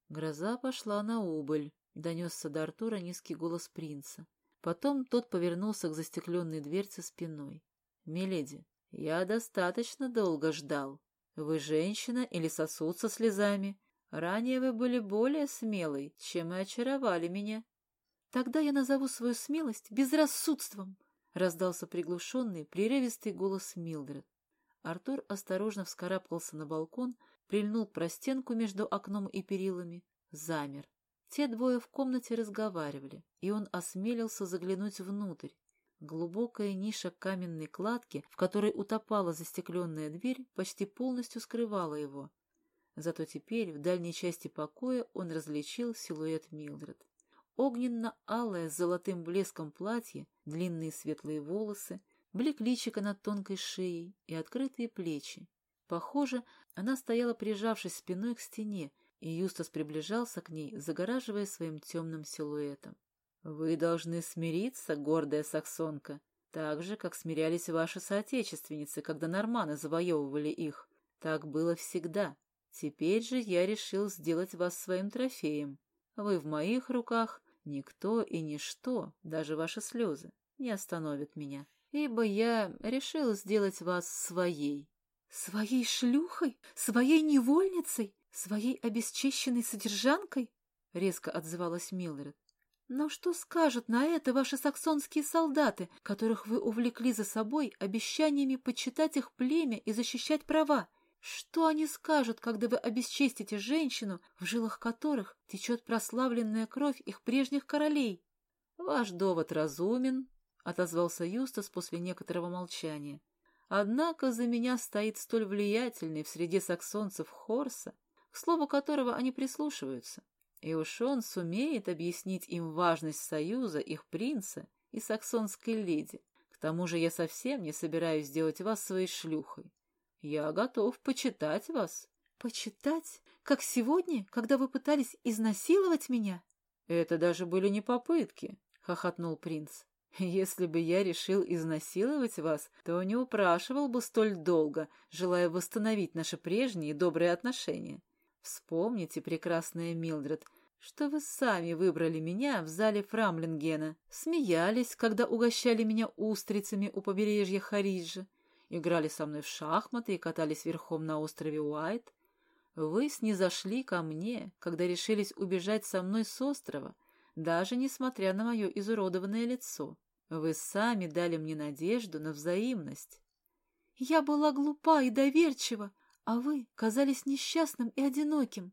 Гроза пошла на убыль, донесся до Артура низкий голос принца. Потом тот повернулся к застекленной дверце спиной. — Миледи, я достаточно долго ждал. Вы женщина или сосуд со слезами? Ранее вы были более смелой, чем и очаровали меня. Тогда я назову свою смелость безрассудством, — раздался приглушенный, прерывистый голос Милдред. Артур осторожно вскарабкался на балкон, прильнул к простенку между окном и перилами, замер. Те двое в комнате разговаривали, и он осмелился заглянуть внутрь, Глубокая ниша каменной кладки, в которой утопала застекленная дверь, почти полностью скрывала его. Зато теперь в дальней части покоя он различил силуэт Милдред. Огненно-алое с золотым блеском платье, длинные светлые волосы, блик личика над тонкой шеей и открытые плечи. Похоже, она стояла, прижавшись спиной к стене, и Юстас приближался к ней, загораживая своим темным силуэтом. Вы должны смириться, гордая саксонка, так же, как смирялись ваши соотечественницы, когда норманы завоевывали их. Так было всегда. Теперь же я решил сделать вас своим трофеем. Вы в моих руках, никто и ничто, даже ваши слезы, не остановит меня, ибо я решил сделать вас своей. Своей шлюхой? Своей невольницей? Своей обесчещенной содержанкой? Резко отзывалась Милред. Но что скажут на это ваши саксонские солдаты, которых вы увлекли за собой обещаниями почитать их племя и защищать права? Что они скажут, когда вы обесчестите женщину, в жилах которых течет прославленная кровь их прежних королей? — Ваш довод разумен, — отозвался Юстас после некоторого молчания. — Однако за меня стоит столь влиятельный в среде саксонцев Хорса, к слову которого они прислушиваются. И уж он сумеет объяснить им важность союза их принца и саксонской леди. К тому же я совсем не собираюсь сделать вас своей шлюхой. Я готов почитать вас. Почитать? Как сегодня, когда вы пытались изнасиловать меня? Это даже были не попытки, хохотнул принц. Если бы я решил изнасиловать вас, то не упрашивал бы столь долго, желая восстановить наши прежние добрые отношения. Вспомните, прекрасная Милдред, что вы сами выбрали меня в зале Фрамлингена, смеялись, когда угощали меня устрицами у побережья Хариджа, играли со мной в шахматы и катались верхом на острове Уайт. Вы снизошли ко мне, когда решились убежать со мной с острова, даже несмотря на мое изуродованное лицо. Вы сами дали мне надежду на взаимность. Я была глупа и доверчива, а вы казались несчастным и одиноким.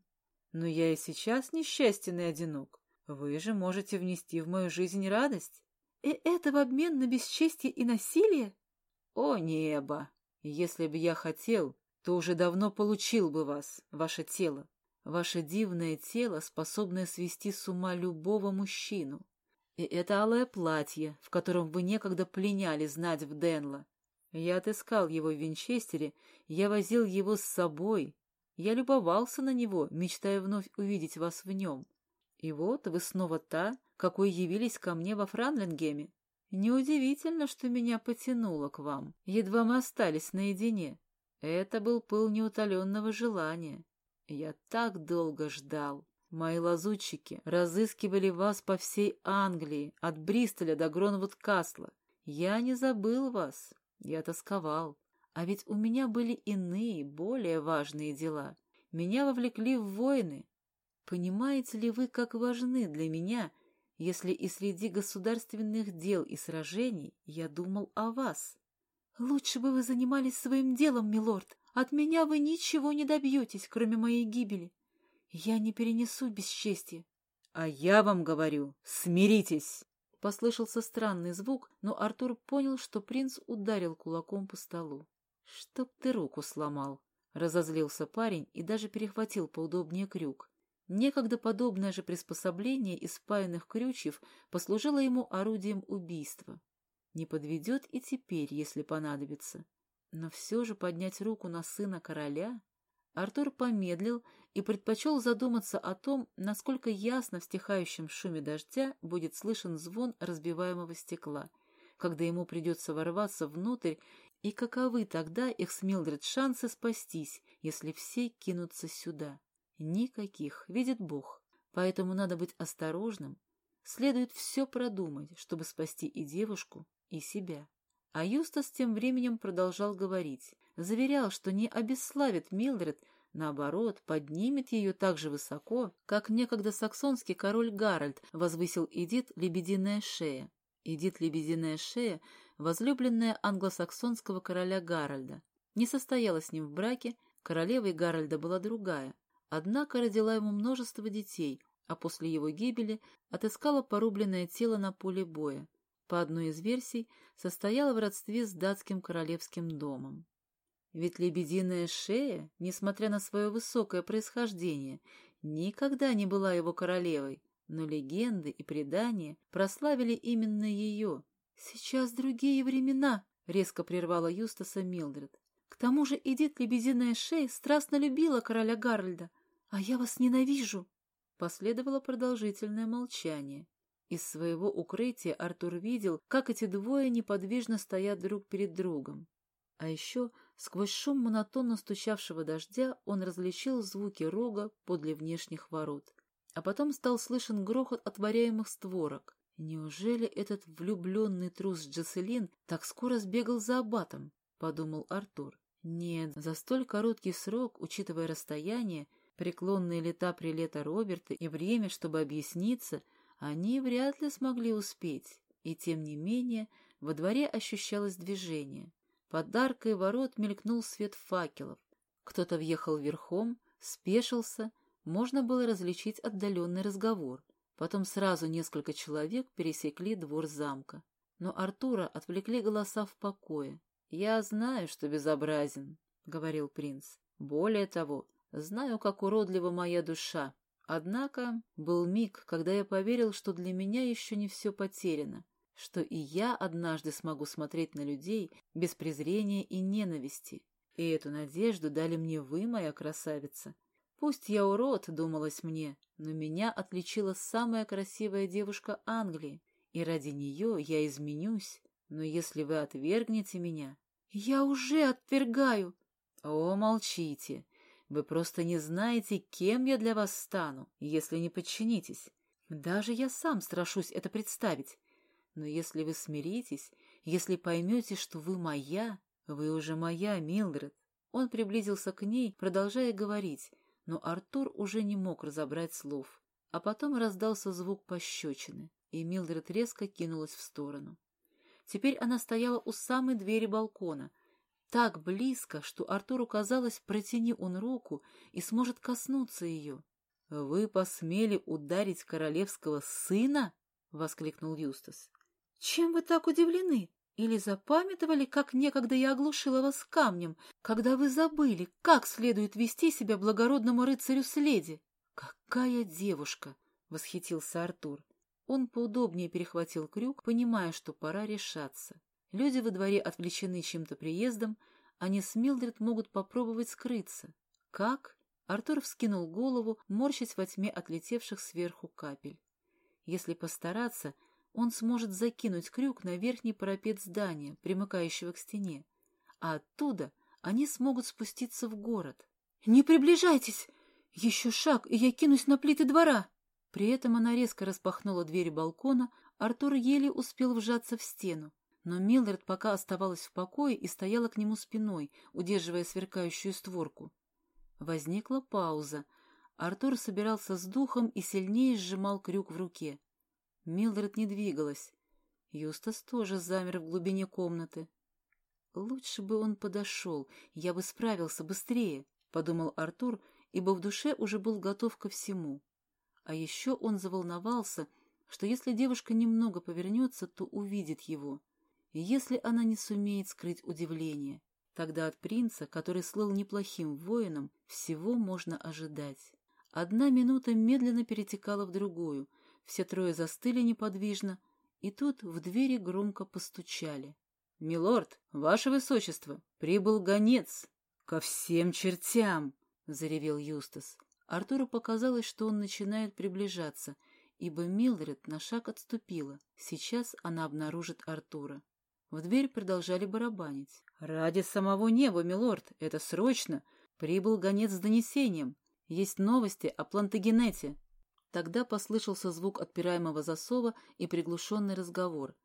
Но я и сейчас несчастен и одинок. Вы же можете внести в мою жизнь радость. И это в обмен на бесчестие и насилие? О, небо! Если бы я хотел, то уже давно получил бы вас, ваше тело. Ваше дивное тело, способное свести с ума любого мужчину. И это алое платье, в котором вы некогда пленяли знать в Денла. Я отыскал его в Винчестере, я возил его с собой. Я любовался на него, мечтая вновь увидеть вас в нем. И вот вы снова та, какой явились ко мне во Франлингеме. Неудивительно, что меня потянуло к вам. Едва мы остались наедине. Это был пыл неутоленного желания. Я так долго ждал. Мои лазутчики разыскивали вас по всей Англии, от Бристоля до Гронвуд-Касла. Я не забыл вас. Я тосковал. А ведь у меня были иные, более важные дела. Меня вовлекли в войны. Понимаете ли вы, как важны для меня если и среди государственных дел и сражений я думал о вас. Лучше бы вы занимались своим делом, милорд. От меня вы ничего не добьетесь, кроме моей гибели. Я не перенесу бесчестия. А я вам говорю, смиритесь. Послышался странный звук, но Артур понял, что принц ударил кулаком по столу. «Чтоб ты руку сломал!» — разозлился парень и даже перехватил поудобнее крюк. Некогда подобное же приспособление из спаянных крючев послужило ему орудием убийства. Не подведет и теперь, если понадобится. Но все же поднять руку на сына короля... Артур помедлил и предпочел задуматься о том, насколько ясно в стихающем шуме дождя будет слышен звон разбиваемого стекла, когда ему придется ворваться внутрь, и каковы тогда их с Милдред шансы спастись, если все кинутся сюда. Никаких, видит Бог. Поэтому надо быть осторожным. Следует все продумать, чтобы спасти и девушку, и себя. А Юстас тем временем продолжал говорить. Заверял, что не обесславит Милдред, наоборот, поднимет ее так же высоко, как некогда саксонский король Гарольд возвысил Эдит Лебединая шея. Эдит Лебединая шея — возлюбленная англосаксонского короля Гарольда. Не состояла с ним в браке, королевой Гарольда была другая, Однако родила ему множество детей, а после его гибели отыскала порубленное тело на поле боя. По одной из версий, состояла в родстве с датским королевским домом. Ведь лебединая шея, несмотря на свое высокое происхождение, никогда не была его королевой, но легенды и предания прославили именно ее. «Сейчас другие времена», — резко прервала Юстаса Милдред. «К тому же Эдит Лебединая шея страстно любила короля Гарольда, «А я вас ненавижу!» Последовало продолжительное молчание. Из своего укрытия Артур видел, как эти двое неподвижно стоят друг перед другом. А еще сквозь шум монотонно стучавшего дождя он различил звуки рога подле внешних ворот. А потом стал слышен грохот отворяемых створок. «Неужели этот влюбленный трус Джаселин так скоро сбегал за аббатом?» — подумал Артур. Нет, за столь короткий срок, учитывая расстояние, преклонные лета прилета Роберта и время, чтобы объясниться, они вряд ли смогли успеть, и тем не менее во дворе ощущалось движение. Под аркой ворот мелькнул свет факелов. Кто-то въехал верхом, спешился, можно было различить отдаленный разговор. Потом сразу несколько человек пересекли двор замка. Но Артура отвлекли голоса в покое. «Я знаю, что безобразен», — говорил принц. «Более того, Знаю, как уродлива моя душа. Однако был миг, когда я поверил, что для меня еще не все потеряно, что и я однажды смогу смотреть на людей без презрения и ненависти. И эту надежду дали мне вы, моя красавица. Пусть я урод, думалось мне, но меня отличила самая красивая девушка Англии, и ради нее я изменюсь, но если вы отвергнете меня... Я уже отвергаю. О, молчите. Вы просто не знаете, кем я для вас стану, если не подчинитесь. Даже я сам страшусь это представить. Но если вы смиритесь, если поймете, что вы моя, вы уже моя, Милдред. Он приблизился к ней, продолжая говорить, но Артур уже не мог разобрать слов. А потом раздался звук пощечины, и Милдред резко кинулась в сторону. Теперь она стояла у самой двери балкона, так близко, что Артуру казалось, протяни он руку и сможет коснуться ее. — Вы посмели ударить королевского сына? — воскликнул Юстас. — Чем вы так удивлены? Или запамятовали, как некогда я оглушила вас камнем, когда вы забыли, как следует вести себя благородному рыцарю с леди? — Какая девушка! — восхитился Артур. Он поудобнее перехватил крюк, понимая, что пора решаться. Люди во дворе отвлечены чем-то приездом, они с Милдред могут попробовать скрыться. Как? Артур вскинул голову, морщась во тьме отлетевших сверху капель. Если постараться, он сможет закинуть крюк на верхний парапет здания, примыкающего к стене, а оттуда они смогут спуститься в город. «Не приближайтесь! Еще шаг, и я кинусь на плиты двора!» При этом она резко распахнула двери балкона, Артур еле успел вжаться в стену. Но Милдред пока оставалась в покое и стояла к нему спиной, удерживая сверкающую створку. Возникла пауза. Артур собирался с духом и сильнее сжимал крюк в руке. Милдред не двигалась. Юстас тоже замер в глубине комнаты. «Лучше бы он подошел, я бы справился быстрее», — подумал Артур, ибо в душе уже был готов ко всему. А еще он заволновался, что если девушка немного повернется, то увидит его. Если она не сумеет скрыть удивление, тогда от принца, который слыл неплохим воином, всего можно ожидать. Одна минута медленно перетекала в другую, все трое застыли неподвижно, и тут в двери громко постучали. — Милорд, ваше высочество, прибыл гонец! — Ко всем чертям! — заревел Юстас. Артуру показалось, что он начинает приближаться, ибо Милдред на шаг отступила. Сейчас она обнаружит Артура. В дверь продолжали барабанить. «Ради самого неба, милорд, это срочно! Прибыл гонец с донесением. Есть новости о Плантагенете». Тогда послышался звук отпираемого засова и приглушенный разговор.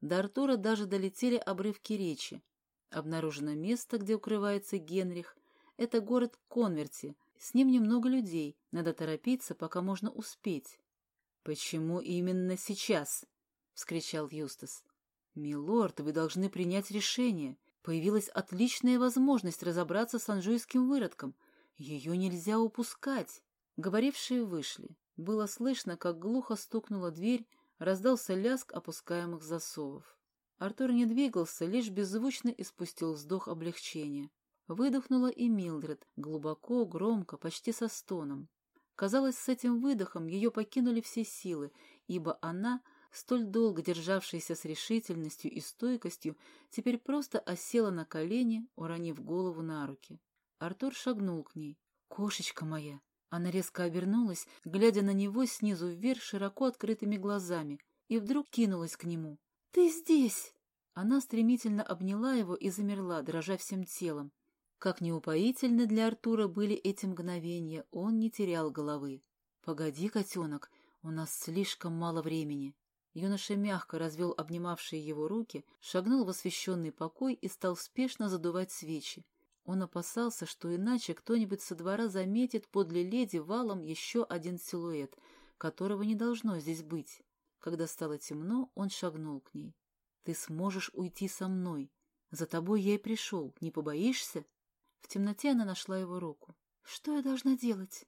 До Артура даже долетели обрывки речи. Обнаружено место, где укрывается Генрих. Это город Конверти, с ним немного людей, надо торопиться, пока можно успеть. — Почему именно сейчас? — вскричал Юстас. — Милорд, вы должны принять решение. Появилась отличная возможность разобраться с анжуйским выродком. Ее нельзя упускать. Говорившие вышли. Было слышно, как глухо стукнула дверь, раздался ляск опускаемых засовов. Артур не двигался, лишь беззвучно испустил вздох облегчения. Выдохнула и Милдред, глубоко, громко, почти со стоном. Казалось, с этим выдохом ее покинули все силы, ибо она, столь долго державшаяся с решительностью и стойкостью, теперь просто осела на колени, уронив голову на руки. Артур шагнул к ней. «Кошечка моя!» Она резко обернулась, глядя на него снизу вверх широко открытыми глазами, и вдруг кинулась к нему. «Ты здесь!» Она стремительно обняла его и замерла, дрожа всем телом. Как неупоительны для Артура были эти мгновения, он не терял головы. «Погоди, котенок, у нас слишком мало времени». Юноша мягко развел обнимавшие его руки, шагнул в освещенный покой и стал спешно задувать свечи. Он опасался, что иначе кто-нибудь со двора заметит подле леди валом еще один силуэт, которого не должно здесь быть. Когда стало темно, он шагнул к ней. «Ты сможешь уйти со мной. За тобой я и пришел. Не побоишься?» В темноте она нашла его руку. «Что я должна делать?»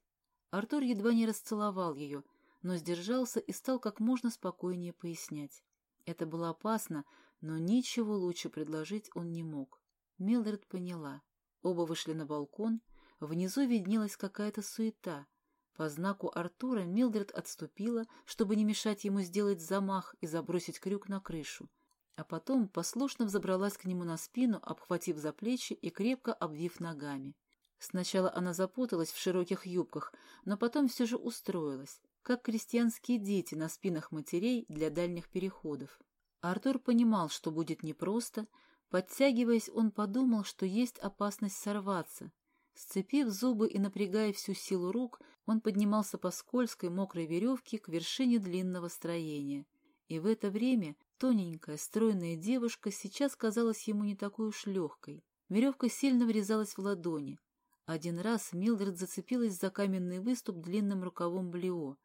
Артур едва не расцеловал ее, но сдержался и стал как можно спокойнее пояснять. Это было опасно, но ничего лучше предложить он не мог. Милдред поняла. Оба вышли на балкон. Внизу виднелась какая-то суета. По знаку Артура Милдред отступила, чтобы не мешать ему сделать замах и забросить крюк на крышу а потом послушно взобралась к нему на спину, обхватив за плечи и крепко обвив ногами. Сначала она запуталась в широких юбках, но потом все же устроилась. Как крестьянские дети на спинах матерей для дальних переходов. Артур понимал, что будет непросто. Подтягиваясь, он подумал, что есть опасность сорваться. Сцепив зубы и напрягая всю силу рук, он поднимался по скользкой мокрой веревке к вершине длинного строения. И в это время тоненькая, стройная девушка сейчас казалась ему не такой уж легкой. Веревка сильно врезалась в ладони. Один раз Милдред зацепилась за каменный выступ длинным рукавом Блио,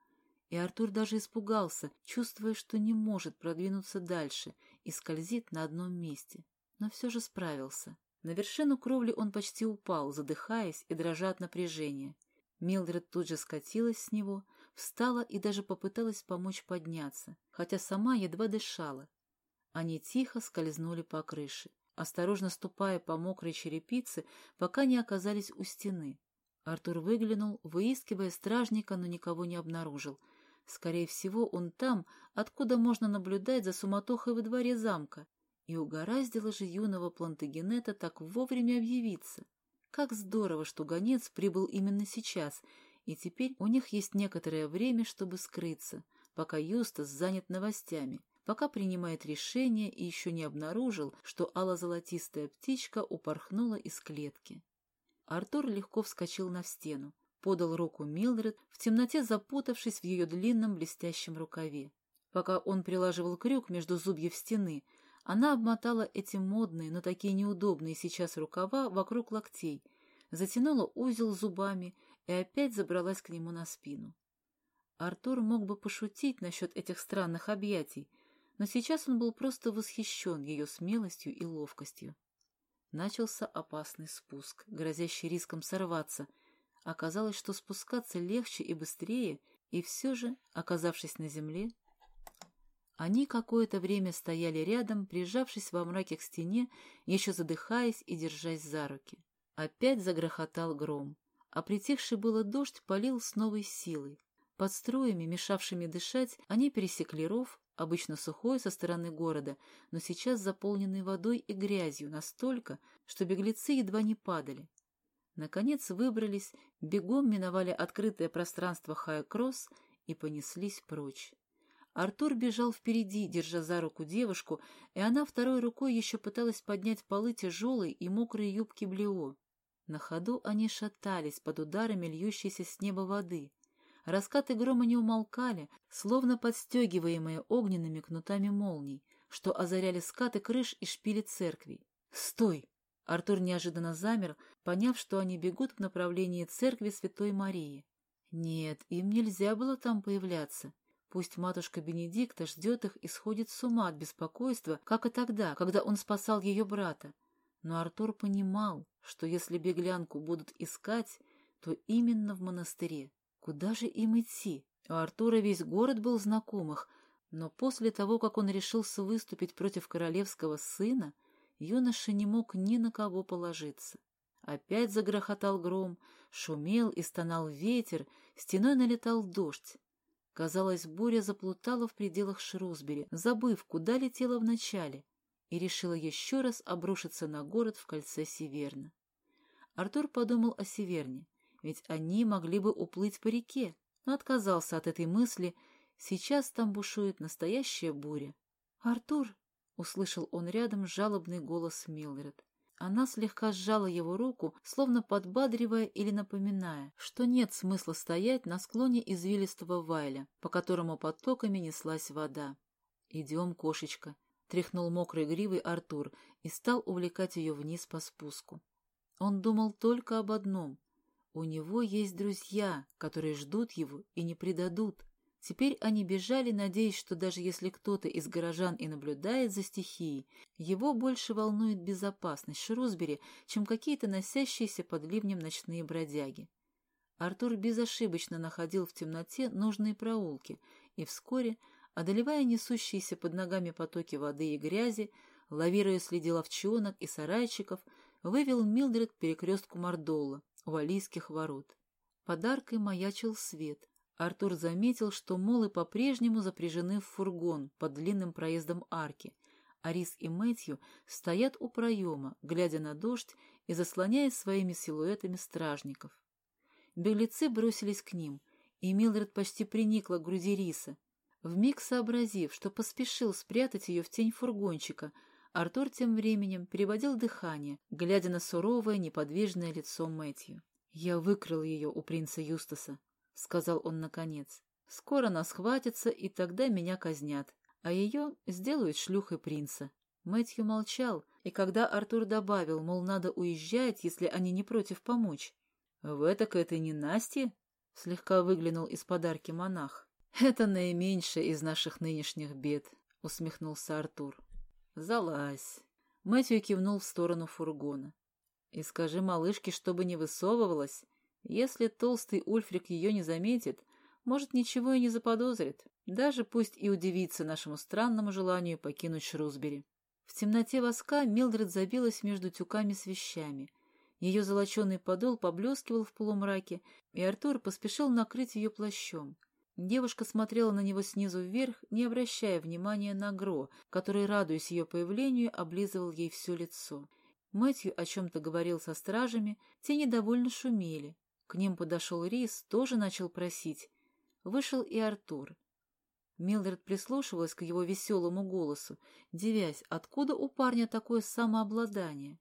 и Артур даже испугался, чувствуя, что не может продвинуться дальше и скользит на одном месте. Но все же справился. На вершину кровли он почти упал, задыхаясь и дрожа от напряжения. Милдред тут же скатилась с него, встала и даже попыталась помочь подняться, хотя сама едва дышала. Они тихо скользнули по крыше осторожно ступая по мокрой черепице, пока не оказались у стены. Артур выглянул, выискивая стражника, но никого не обнаружил. Скорее всего, он там, откуда можно наблюдать за суматохой во дворе замка. И угораздило же юного Плантагенета так вовремя объявиться. Как здорово, что гонец прибыл именно сейчас, и теперь у них есть некоторое время, чтобы скрыться, пока Юстас занят новостями пока принимает решение и еще не обнаружил, что ало-золотистая птичка упорхнула из клетки. Артур легко вскочил на стену, подал руку Милдред, в темноте запутавшись в ее длинном блестящем рукаве. Пока он прилаживал крюк между зубьев стены, она обмотала эти модные, но такие неудобные сейчас рукава вокруг локтей, затянула узел зубами и опять забралась к нему на спину. Артур мог бы пошутить насчет этих странных объятий, но сейчас он был просто восхищен ее смелостью и ловкостью. Начался опасный спуск, грозящий риском сорваться. Оказалось, что спускаться легче и быстрее, и все же, оказавшись на земле, они какое-то время стояли рядом, прижавшись во мраке к стене, еще задыхаясь и держась за руки. Опять загрохотал гром, а притихший было дождь полил с новой силой. Под струями, мешавшими дышать, они пересекли ров, обычно сухой со стороны города, но сейчас заполненный водой и грязью настолько, что беглецы едва не падали. Наконец выбрались, бегом миновали открытое пространство Хайкросс и понеслись прочь. Артур бежал впереди, держа за руку девушку, и она второй рукой еще пыталась поднять полы тяжелой и мокрой юбки Блео. На ходу они шатались под ударами льющейся с неба воды. Раскаты грома не умолкали, словно подстегиваемые огненными кнутами молний, что озаряли скаты крыш и шпили церквей. «Стой!» Артур неожиданно замер, поняв, что они бегут в направлении церкви Святой Марии. Нет, им нельзя было там появляться. Пусть матушка Бенедикта ждет их и сходит с ума от беспокойства, как и тогда, когда он спасал ее брата. Но Артур понимал, что если беглянку будут искать, то именно в монастыре. Куда же им идти? У Артура весь город был знакомых, но после того, как он решился выступить против королевского сына, юноша не мог ни на кого положиться. Опять загрохотал гром, шумел и стонал ветер, стеной налетал дождь. Казалось, буря заплутала в пределах Шрусбери, забыв, куда летела вначале, и решила еще раз обрушиться на город в кольце Северна. Артур подумал о Северне ведь они могли бы уплыть по реке, но отказался от этой мысли. Сейчас там бушует настоящая буря. «Артур!» — услышал он рядом жалобный голос Милдред. Она слегка сжала его руку, словно подбадривая или напоминая, что нет смысла стоять на склоне извилистого вайля, по которому потоками неслась вода. «Идем, кошечка», — тряхнул мокрой гривой Артур и стал увлекать ее вниз по спуску. Он думал только об одном у него есть друзья, которые ждут его и не предадут. Теперь они бежали, надеясь, что даже если кто-то из горожан и наблюдает за стихией, его больше волнует безопасность Шрусбери, чем какие-то носящиеся под ливнем ночные бродяги. Артур безошибочно находил в темноте нужные проулки, и вскоре, одолевая несущиеся под ногами потоки воды и грязи, лавируя среди ловчонок и сарайчиков, вывел Милдред к перекрестку Мордола, у Алийских ворот. Подаркой маячил свет. Артур заметил, что молы по-прежнему запряжены в фургон под длинным проездом арки, а Рис и Мэтью стоят у проема, глядя на дождь и заслоняя своими силуэтами стражников. Беглецы бросились к ним, и Милдред почти приникла к груди риса. Вмиг сообразив, что поспешил спрятать ее в тень фургончика, Артур тем временем переводил дыхание, глядя на суровое, неподвижное лицо Мэтью. «Я выкрал ее у принца Юстаса», — сказал он наконец. «Скоро нас хватится, и тогда меня казнят, а ее сделают шлюхой принца». Мэтью молчал, и когда Артур добавил, мол, надо уезжать, если они не против помочь. «В это это не Насти?» — слегка выглянул из подарки монах. «Это наименьшее из наших нынешних бед», — усмехнулся Артур. «Залазь». Мэтью кивнул в сторону фургона. «И скажи малышке, чтобы не высовывалась. Если толстый Ульфрик ее не заметит, может, ничего и не заподозрит, даже пусть и удивится нашему странному желанию покинуть Шрусбери». В темноте воска Милдред забилась между тюками с вещами. Ее золоченый подол поблескивал в полумраке, и Артур поспешил накрыть ее плащом. Девушка смотрела на него снизу вверх, не обращая внимания на Гро, который, радуясь ее появлению, облизывал ей все лицо. Мэтью о чем-то говорил со стражами, те недовольно шумели. К ним подошел Рис, тоже начал просить. Вышел и Артур. Милдред прислушивалась к его веселому голосу, девясь, откуда у парня такое самообладание.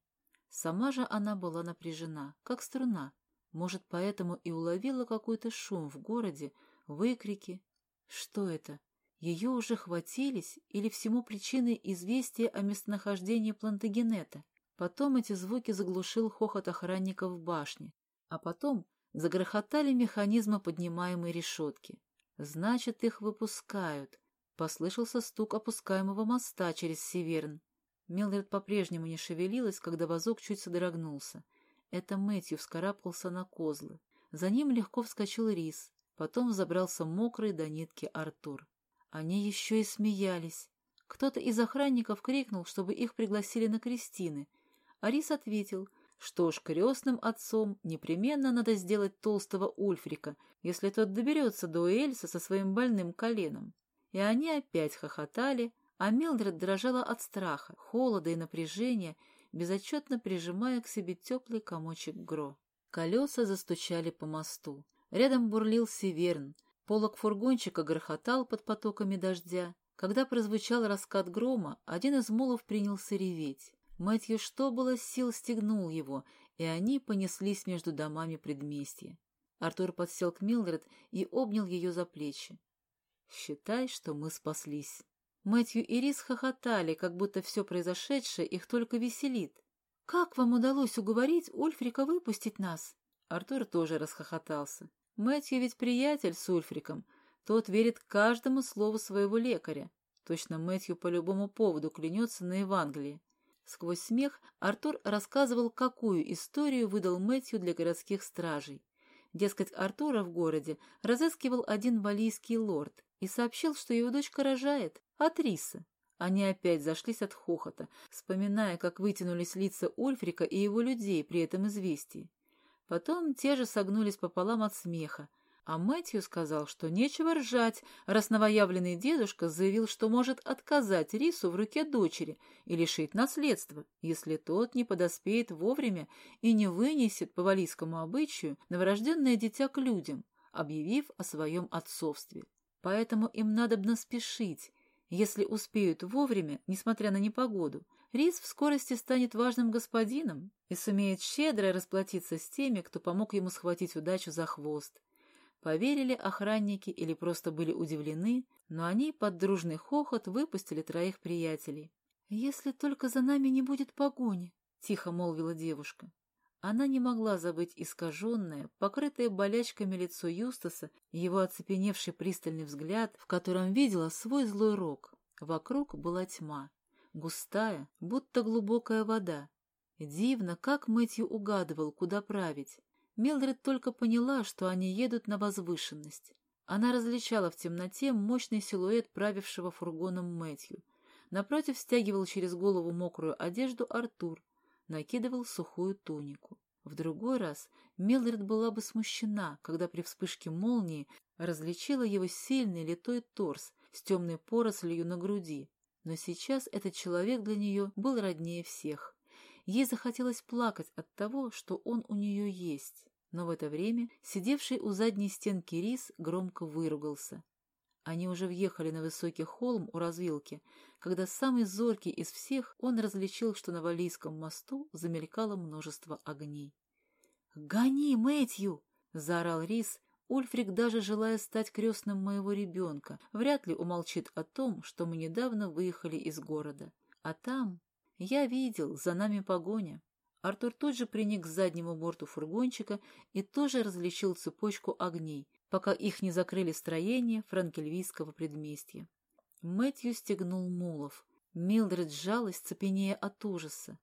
Сама же она была напряжена, как струна. Может, поэтому и уловила какой-то шум в городе, выкрики. Что это? Ее уже хватились или всему причиной известия о местонахождении Плантагенета? Потом эти звуки заглушил хохот охранников в башне, а потом загрохотали механизмы поднимаемой решетки. Значит, их выпускают. Послышался стук опускаемого моста через Северн. Милдред по-прежнему не шевелилась, когда вазок чуть содрогнулся. Это Мэтью вскарабкался на козлы. За ним легко вскочил рис. Потом забрался мокрый до нитки Артур. Они еще и смеялись. Кто-то из охранников крикнул, чтобы их пригласили на крестины. Арис ответил, что ж, крестным отцом непременно надо сделать толстого Ульфрика, если тот доберется до Эльса со своим больным коленом. И они опять хохотали, а Мелдред дрожала от страха, холода и напряжения, безотчетно прижимая к себе теплый комочек Гро. Колеса застучали по мосту. Рядом бурлил северн. Полок фургончика грохотал под потоками дождя. Когда прозвучал раскат грома, один из мулов принялся реветь. Мэтью что было сил стегнул его, и они понеслись между домами предместья. Артур подсел к Милдред и обнял ее за плечи. «Считай, что мы спаслись». Мэтью и Рис хохотали, как будто все произошедшее их только веселит. «Как вам удалось уговорить Ульфрика выпустить нас?» Артур тоже расхохотался. Мэтью ведь приятель с Ульфриком. Тот верит каждому слову своего лекаря. Точно Мэтью по любому поводу клянется на Евангелие. Сквозь смех Артур рассказывал, какую историю выдал Мэтью для городских стражей. Дескать, Артура в городе разыскивал один валийский лорд и сообщил, что его дочка рожает от риса. Они опять зашлись от хохота, вспоминая, как вытянулись лица Ульфрика и его людей при этом известии. Потом те же согнулись пополам от смеха, а Мэтью сказал, что нечего ржать, раз новоявленный дедушка заявил, что может отказать Рису в руке дочери и лишить наследства, если тот не подоспеет вовремя и не вынесет по валийскому обычаю новорожденное дитя к людям, объявив о своем отцовстве. Поэтому им надобно спешить, если успеют вовремя, несмотря на непогоду, Рис в скорости станет важным господином и сумеет щедро расплатиться с теми, кто помог ему схватить удачу за хвост. Поверили охранники или просто были удивлены, но они под дружный хохот выпустили троих приятелей. «Если только за нами не будет погони», — тихо молвила девушка. Она не могла забыть искаженное, покрытое болячками лицо Юстаса, его оцепеневший пристальный взгляд, в котором видела свой злой рог. Вокруг была тьма густая, будто глубокая вода. Дивно, как Мэтью угадывал, куда править. Милдред только поняла, что они едут на возвышенность. Она различала в темноте мощный силуэт правившего фургоном Мэтью. Напротив стягивал через голову мокрую одежду Артур, накидывал сухую тунику. В другой раз Милдред была бы смущена, когда при вспышке молнии различила его сильный литой торс с темной порослью на груди, но сейчас этот человек для нее был роднее всех. Ей захотелось плакать от того, что он у нее есть. Но в это время сидевший у задней стенки Рис громко выругался. Они уже въехали на высокий холм у развилки, когда самый зоркий из всех он различил, что на Валийском мосту замелькало множество огней. «Гони, Мэтью!» — заорал Рис. Ульфрик, даже желая стать крестным моего ребенка, вряд ли умолчит о том, что мы недавно выехали из города. А там... Я видел, за нами погоня. Артур тут же приник к заднему борту фургончика и тоже различил цепочку огней, пока их не закрыли строения франкельвийского предместья. Мэтью стегнул мулов. Милдред сжалась, цепенея от ужаса.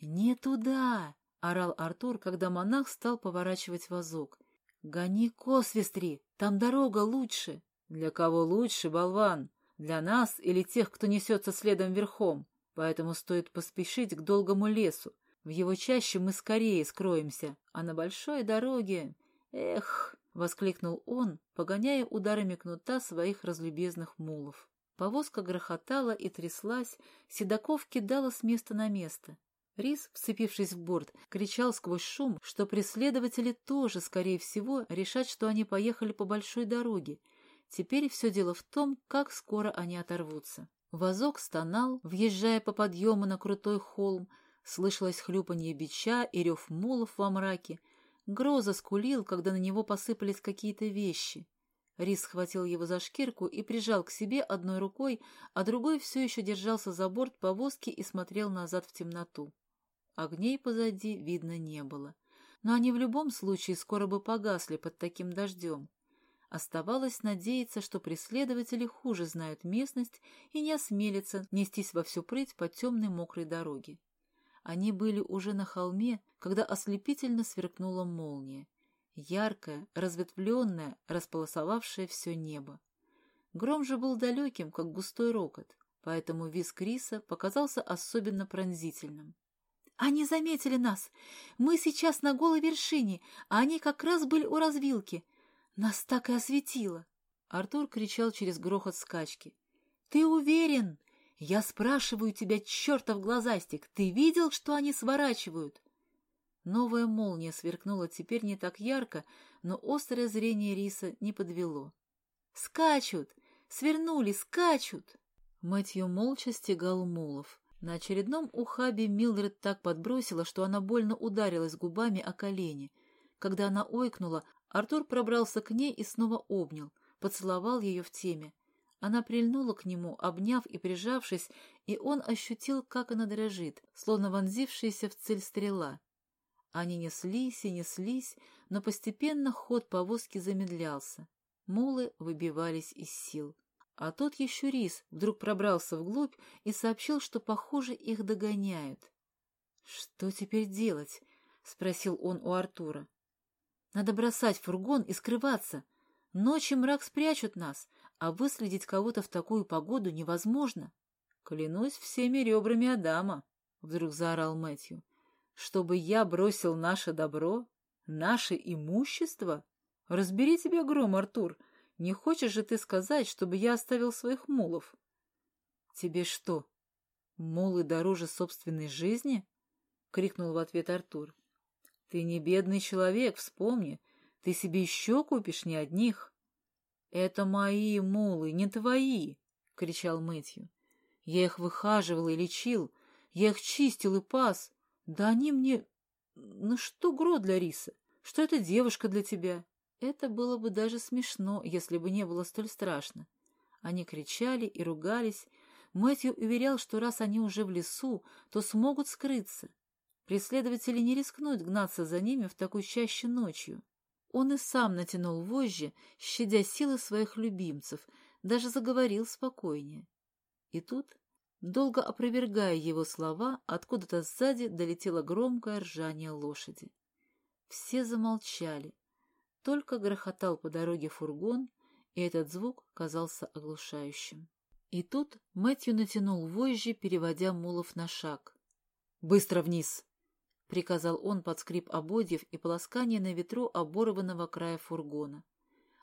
«Не туда!» — орал Артур, когда монах стал поворачивать вазок. «Гони косвестри, там дорога лучше». «Для кого лучше, болван? Для нас или тех, кто несется следом верхом? Поэтому стоит поспешить к долгому лесу. В его чаще мы скорее скроемся, а на большой дороге... Эх!» — воскликнул он, погоняя ударами кнута своих разлюбезных мулов. Повозка грохотала и тряслась, Седоков кидала с места на место. Рис, вцепившись в борт, кричал сквозь шум, что преследователи тоже, скорее всего, решат, что они поехали по большой дороге. Теперь все дело в том, как скоро они оторвутся. Вазок стонал, въезжая по подъему на крутой холм, слышалось хлюпанье бича и рев мулов во мраке. Гроза скулил, когда на него посыпались какие-то вещи. Рис схватил его за шкирку и прижал к себе одной рукой, а другой все еще держался за борт повозки и смотрел назад в темноту. Огней позади видно не было. Но они в любом случае скоро бы погасли под таким дождем. Оставалось надеяться, что преследователи хуже знают местность и не осмелятся нестись во всю прыть по темной мокрой дороге. Они были уже на холме, когда ослепительно сверкнула молния. Яркая, разветвленная, располосовавшая все небо. Гром же был далеким, как густой рокот, поэтому визг риса показался особенно пронзительным. Они заметили нас. Мы сейчас на голой вершине, а они как раз были у развилки. Нас так и осветило. Артур кричал через грохот скачки. «Ты уверен? Я спрашиваю тебя, чертов глазастик, ты видел, что они сворачивают?» Новая молния сверкнула теперь не так ярко, но острое зрение риса не подвело. «Скачут! Свернули, скачут!» Мэтью молча стегал мулов. На очередном ухабе Милдред так подбросила, что она больно ударилась губами о колени. Когда она ойкнула, Артур пробрался к ней и снова обнял, поцеловал ее в теме. Она прильнула к нему, обняв и прижавшись, и он ощутил, как она дрожит, словно вонзившаяся в цель стрела. Они неслись и неслись, но постепенно ход повозки замедлялся. Мулы выбивались из сил. А тот еще рис вдруг пробрался вглубь и сообщил, что, похоже, их догоняют. «Что теперь делать?» — спросил он у Артура. «Надо бросать фургон и скрываться. Ночи мрак спрячут нас, а выследить кого-то в такую погоду невозможно». «Клянусь всеми ребрами Адама», — вдруг заорал Мэтью. «Чтобы я бросил наше добро, наше имущество? Разбери тебя гром, Артур!» Не хочешь же ты сказать, чтобы я оставил своих мулов? Тебе что, мулы дороже собственной жизни? Крикнул в ответ Артур. Ты не бедный человек, вспомни. Ты себе еще купишь не одних. Это мои мулы, не твои, кричал Мэтью. Я их выхаживал и лечил, я их чистил и пас. Да они мне... Ну что гро для риса? Что это девушка для тебя? Это было бы даже смешно, если бы не было столь страшно. Они кричали и ругались. Мэтью уверял, что раз они уже в лесу, то смогут скрыться. Преследователи не рискнут гнаться за ними в такой чаще ночью. Он и сам натянул вожжи, щадя силы своих любимцев, даже заговорил спокойнее. И тут, долго опровергая его слова, откуда-то сзади долетело громкое ржание лошади. Все замолчали, только грохотал по дороге фургон, и этот звук казался оглушающим. И тут Мэтью натянул вожжи, переводя мулов на шаг. «Быстро вниз!» — приказал он под скрип ободьев и полоскание на ветру оборванного края фургона.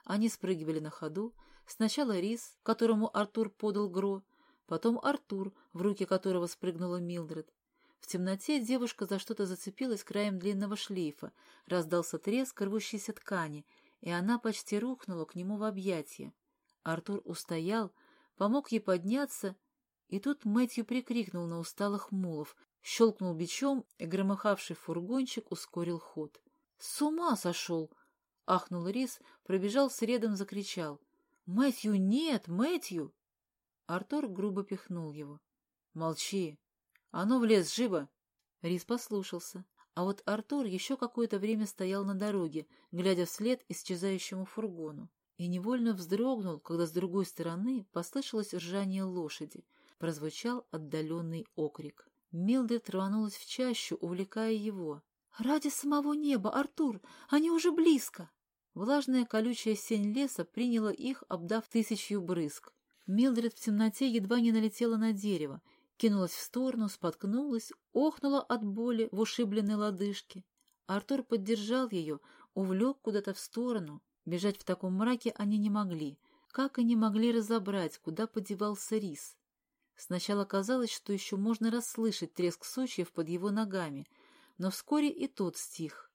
Они спрыгивали на ходу, сначала Рис, которому Артур подал Гро, потом Артур, в руки которого спрыгнула Милдред. В темноте девушка за что-то зацепилась краем длинного шлейфа, раздался треск рвущейся ткани, и она почти рухнула к нему в объятия. Артур устоял, помог ей подняться, и тут Мэтью прикрикнул на усталых мулов, щелкнул бичом, и громыхавший фургончик ускорил ход. — С ума сошел! — ахнул Рис, пробежал средом, закричал. — Мэтью, нет, Мэтью! Артур грубо пихнул его. — Молчи! А ну в лес, живо! Рис послушался. А вот Артур еще какое-то время стоял на дороге, глядя вслед исчезающему фургону, и невольно вздрогнул, когда с другой стороны послышалось ржание лошади, прозвучал отдаленный окрик. Милдред рванулась в чащу, увлекая его. «Ради самого неба, Артур! Они уже близко!» Влажная колючая сень леса приняла их, обдав тысячью брызг. Милдред в темноте едва не налетела на дерево, кинулась в сторону, споткнулась, охнула от боли в ушибленной лодыжке. Артур поддержал ее, увлек куда-то в сторону. Бежать в таком мраке они не могли, как и не могли разобрать, куда подевался рис. Сначала казалось, что еще можно расслышать треск сучьев под его ногами, но вскоре и тот стих.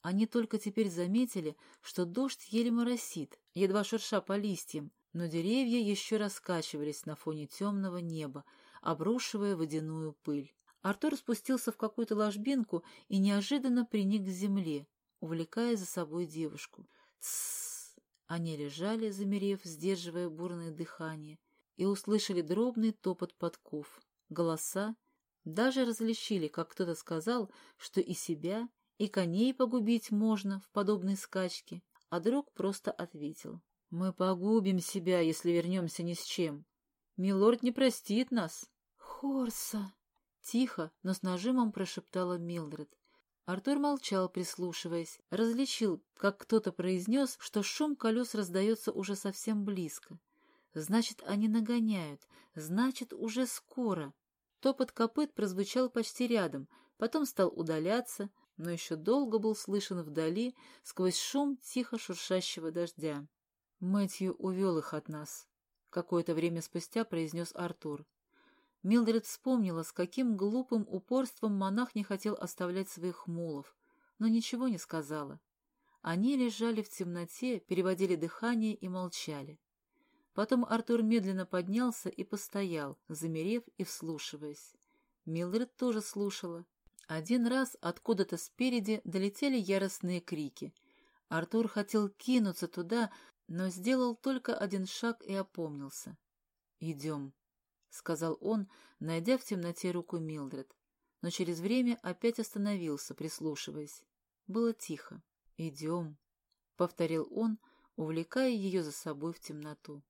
Они только теперь заметили, что дождь еле моросит, едва шурша по листьям, но деревья еще раскачивались на фоне темного неба, обрушивая водяную пыль. Артур спустился в какую-то ложбинку и неожиданно приник к земле, увлекая за собой девушку. Тссс! Они лежали, замерев, сдерживая бурное дыхание, и услышали дробный топот подков, голоса, даже различили, как кто-то сказал, что и себя, и коней погубить можно в подобной скачке, а друг просто ответил. «Мы погубим себя, если вернемся ни с чем. Милорд не простит нас». «Хорса!» — тихо, но с нажимом прошептала Милдред. Артур молчал, прислушиваясь, различил, как кто-то произнес, что шум колес раздается уже совсем близко. Значит, они нагоняют. Значит, уже скоро. Топот копыт прозвучал почти рядом, потом стал удаляться, но еще долго был слышен вдали сквозь шум тихо шуршащего дождя. Мэтью увел их от нас. Какое-то время спустя произнес Артур. Милдред вспомнила, с каким глупым упорством монах не хотел оставлять своих мулов, но ничего не сказала. Они лежали в темноте, переводили дыхание и молчали. Потом Артур медленно поднялся и постоял, замерев и вслушиваясь. Милдред тоже слушала. Один раз откуда-то спереди долетели яростные крики. Артур хотел кинуться туда, но сделал только один шаг и опомнился. «Идем», — сказал он, найдя в темноте руку Милдред. Но через время опять остановился, прислушиваясь. Было тихо. «Идем», — повторил он, увлекая ее за собой в темноту.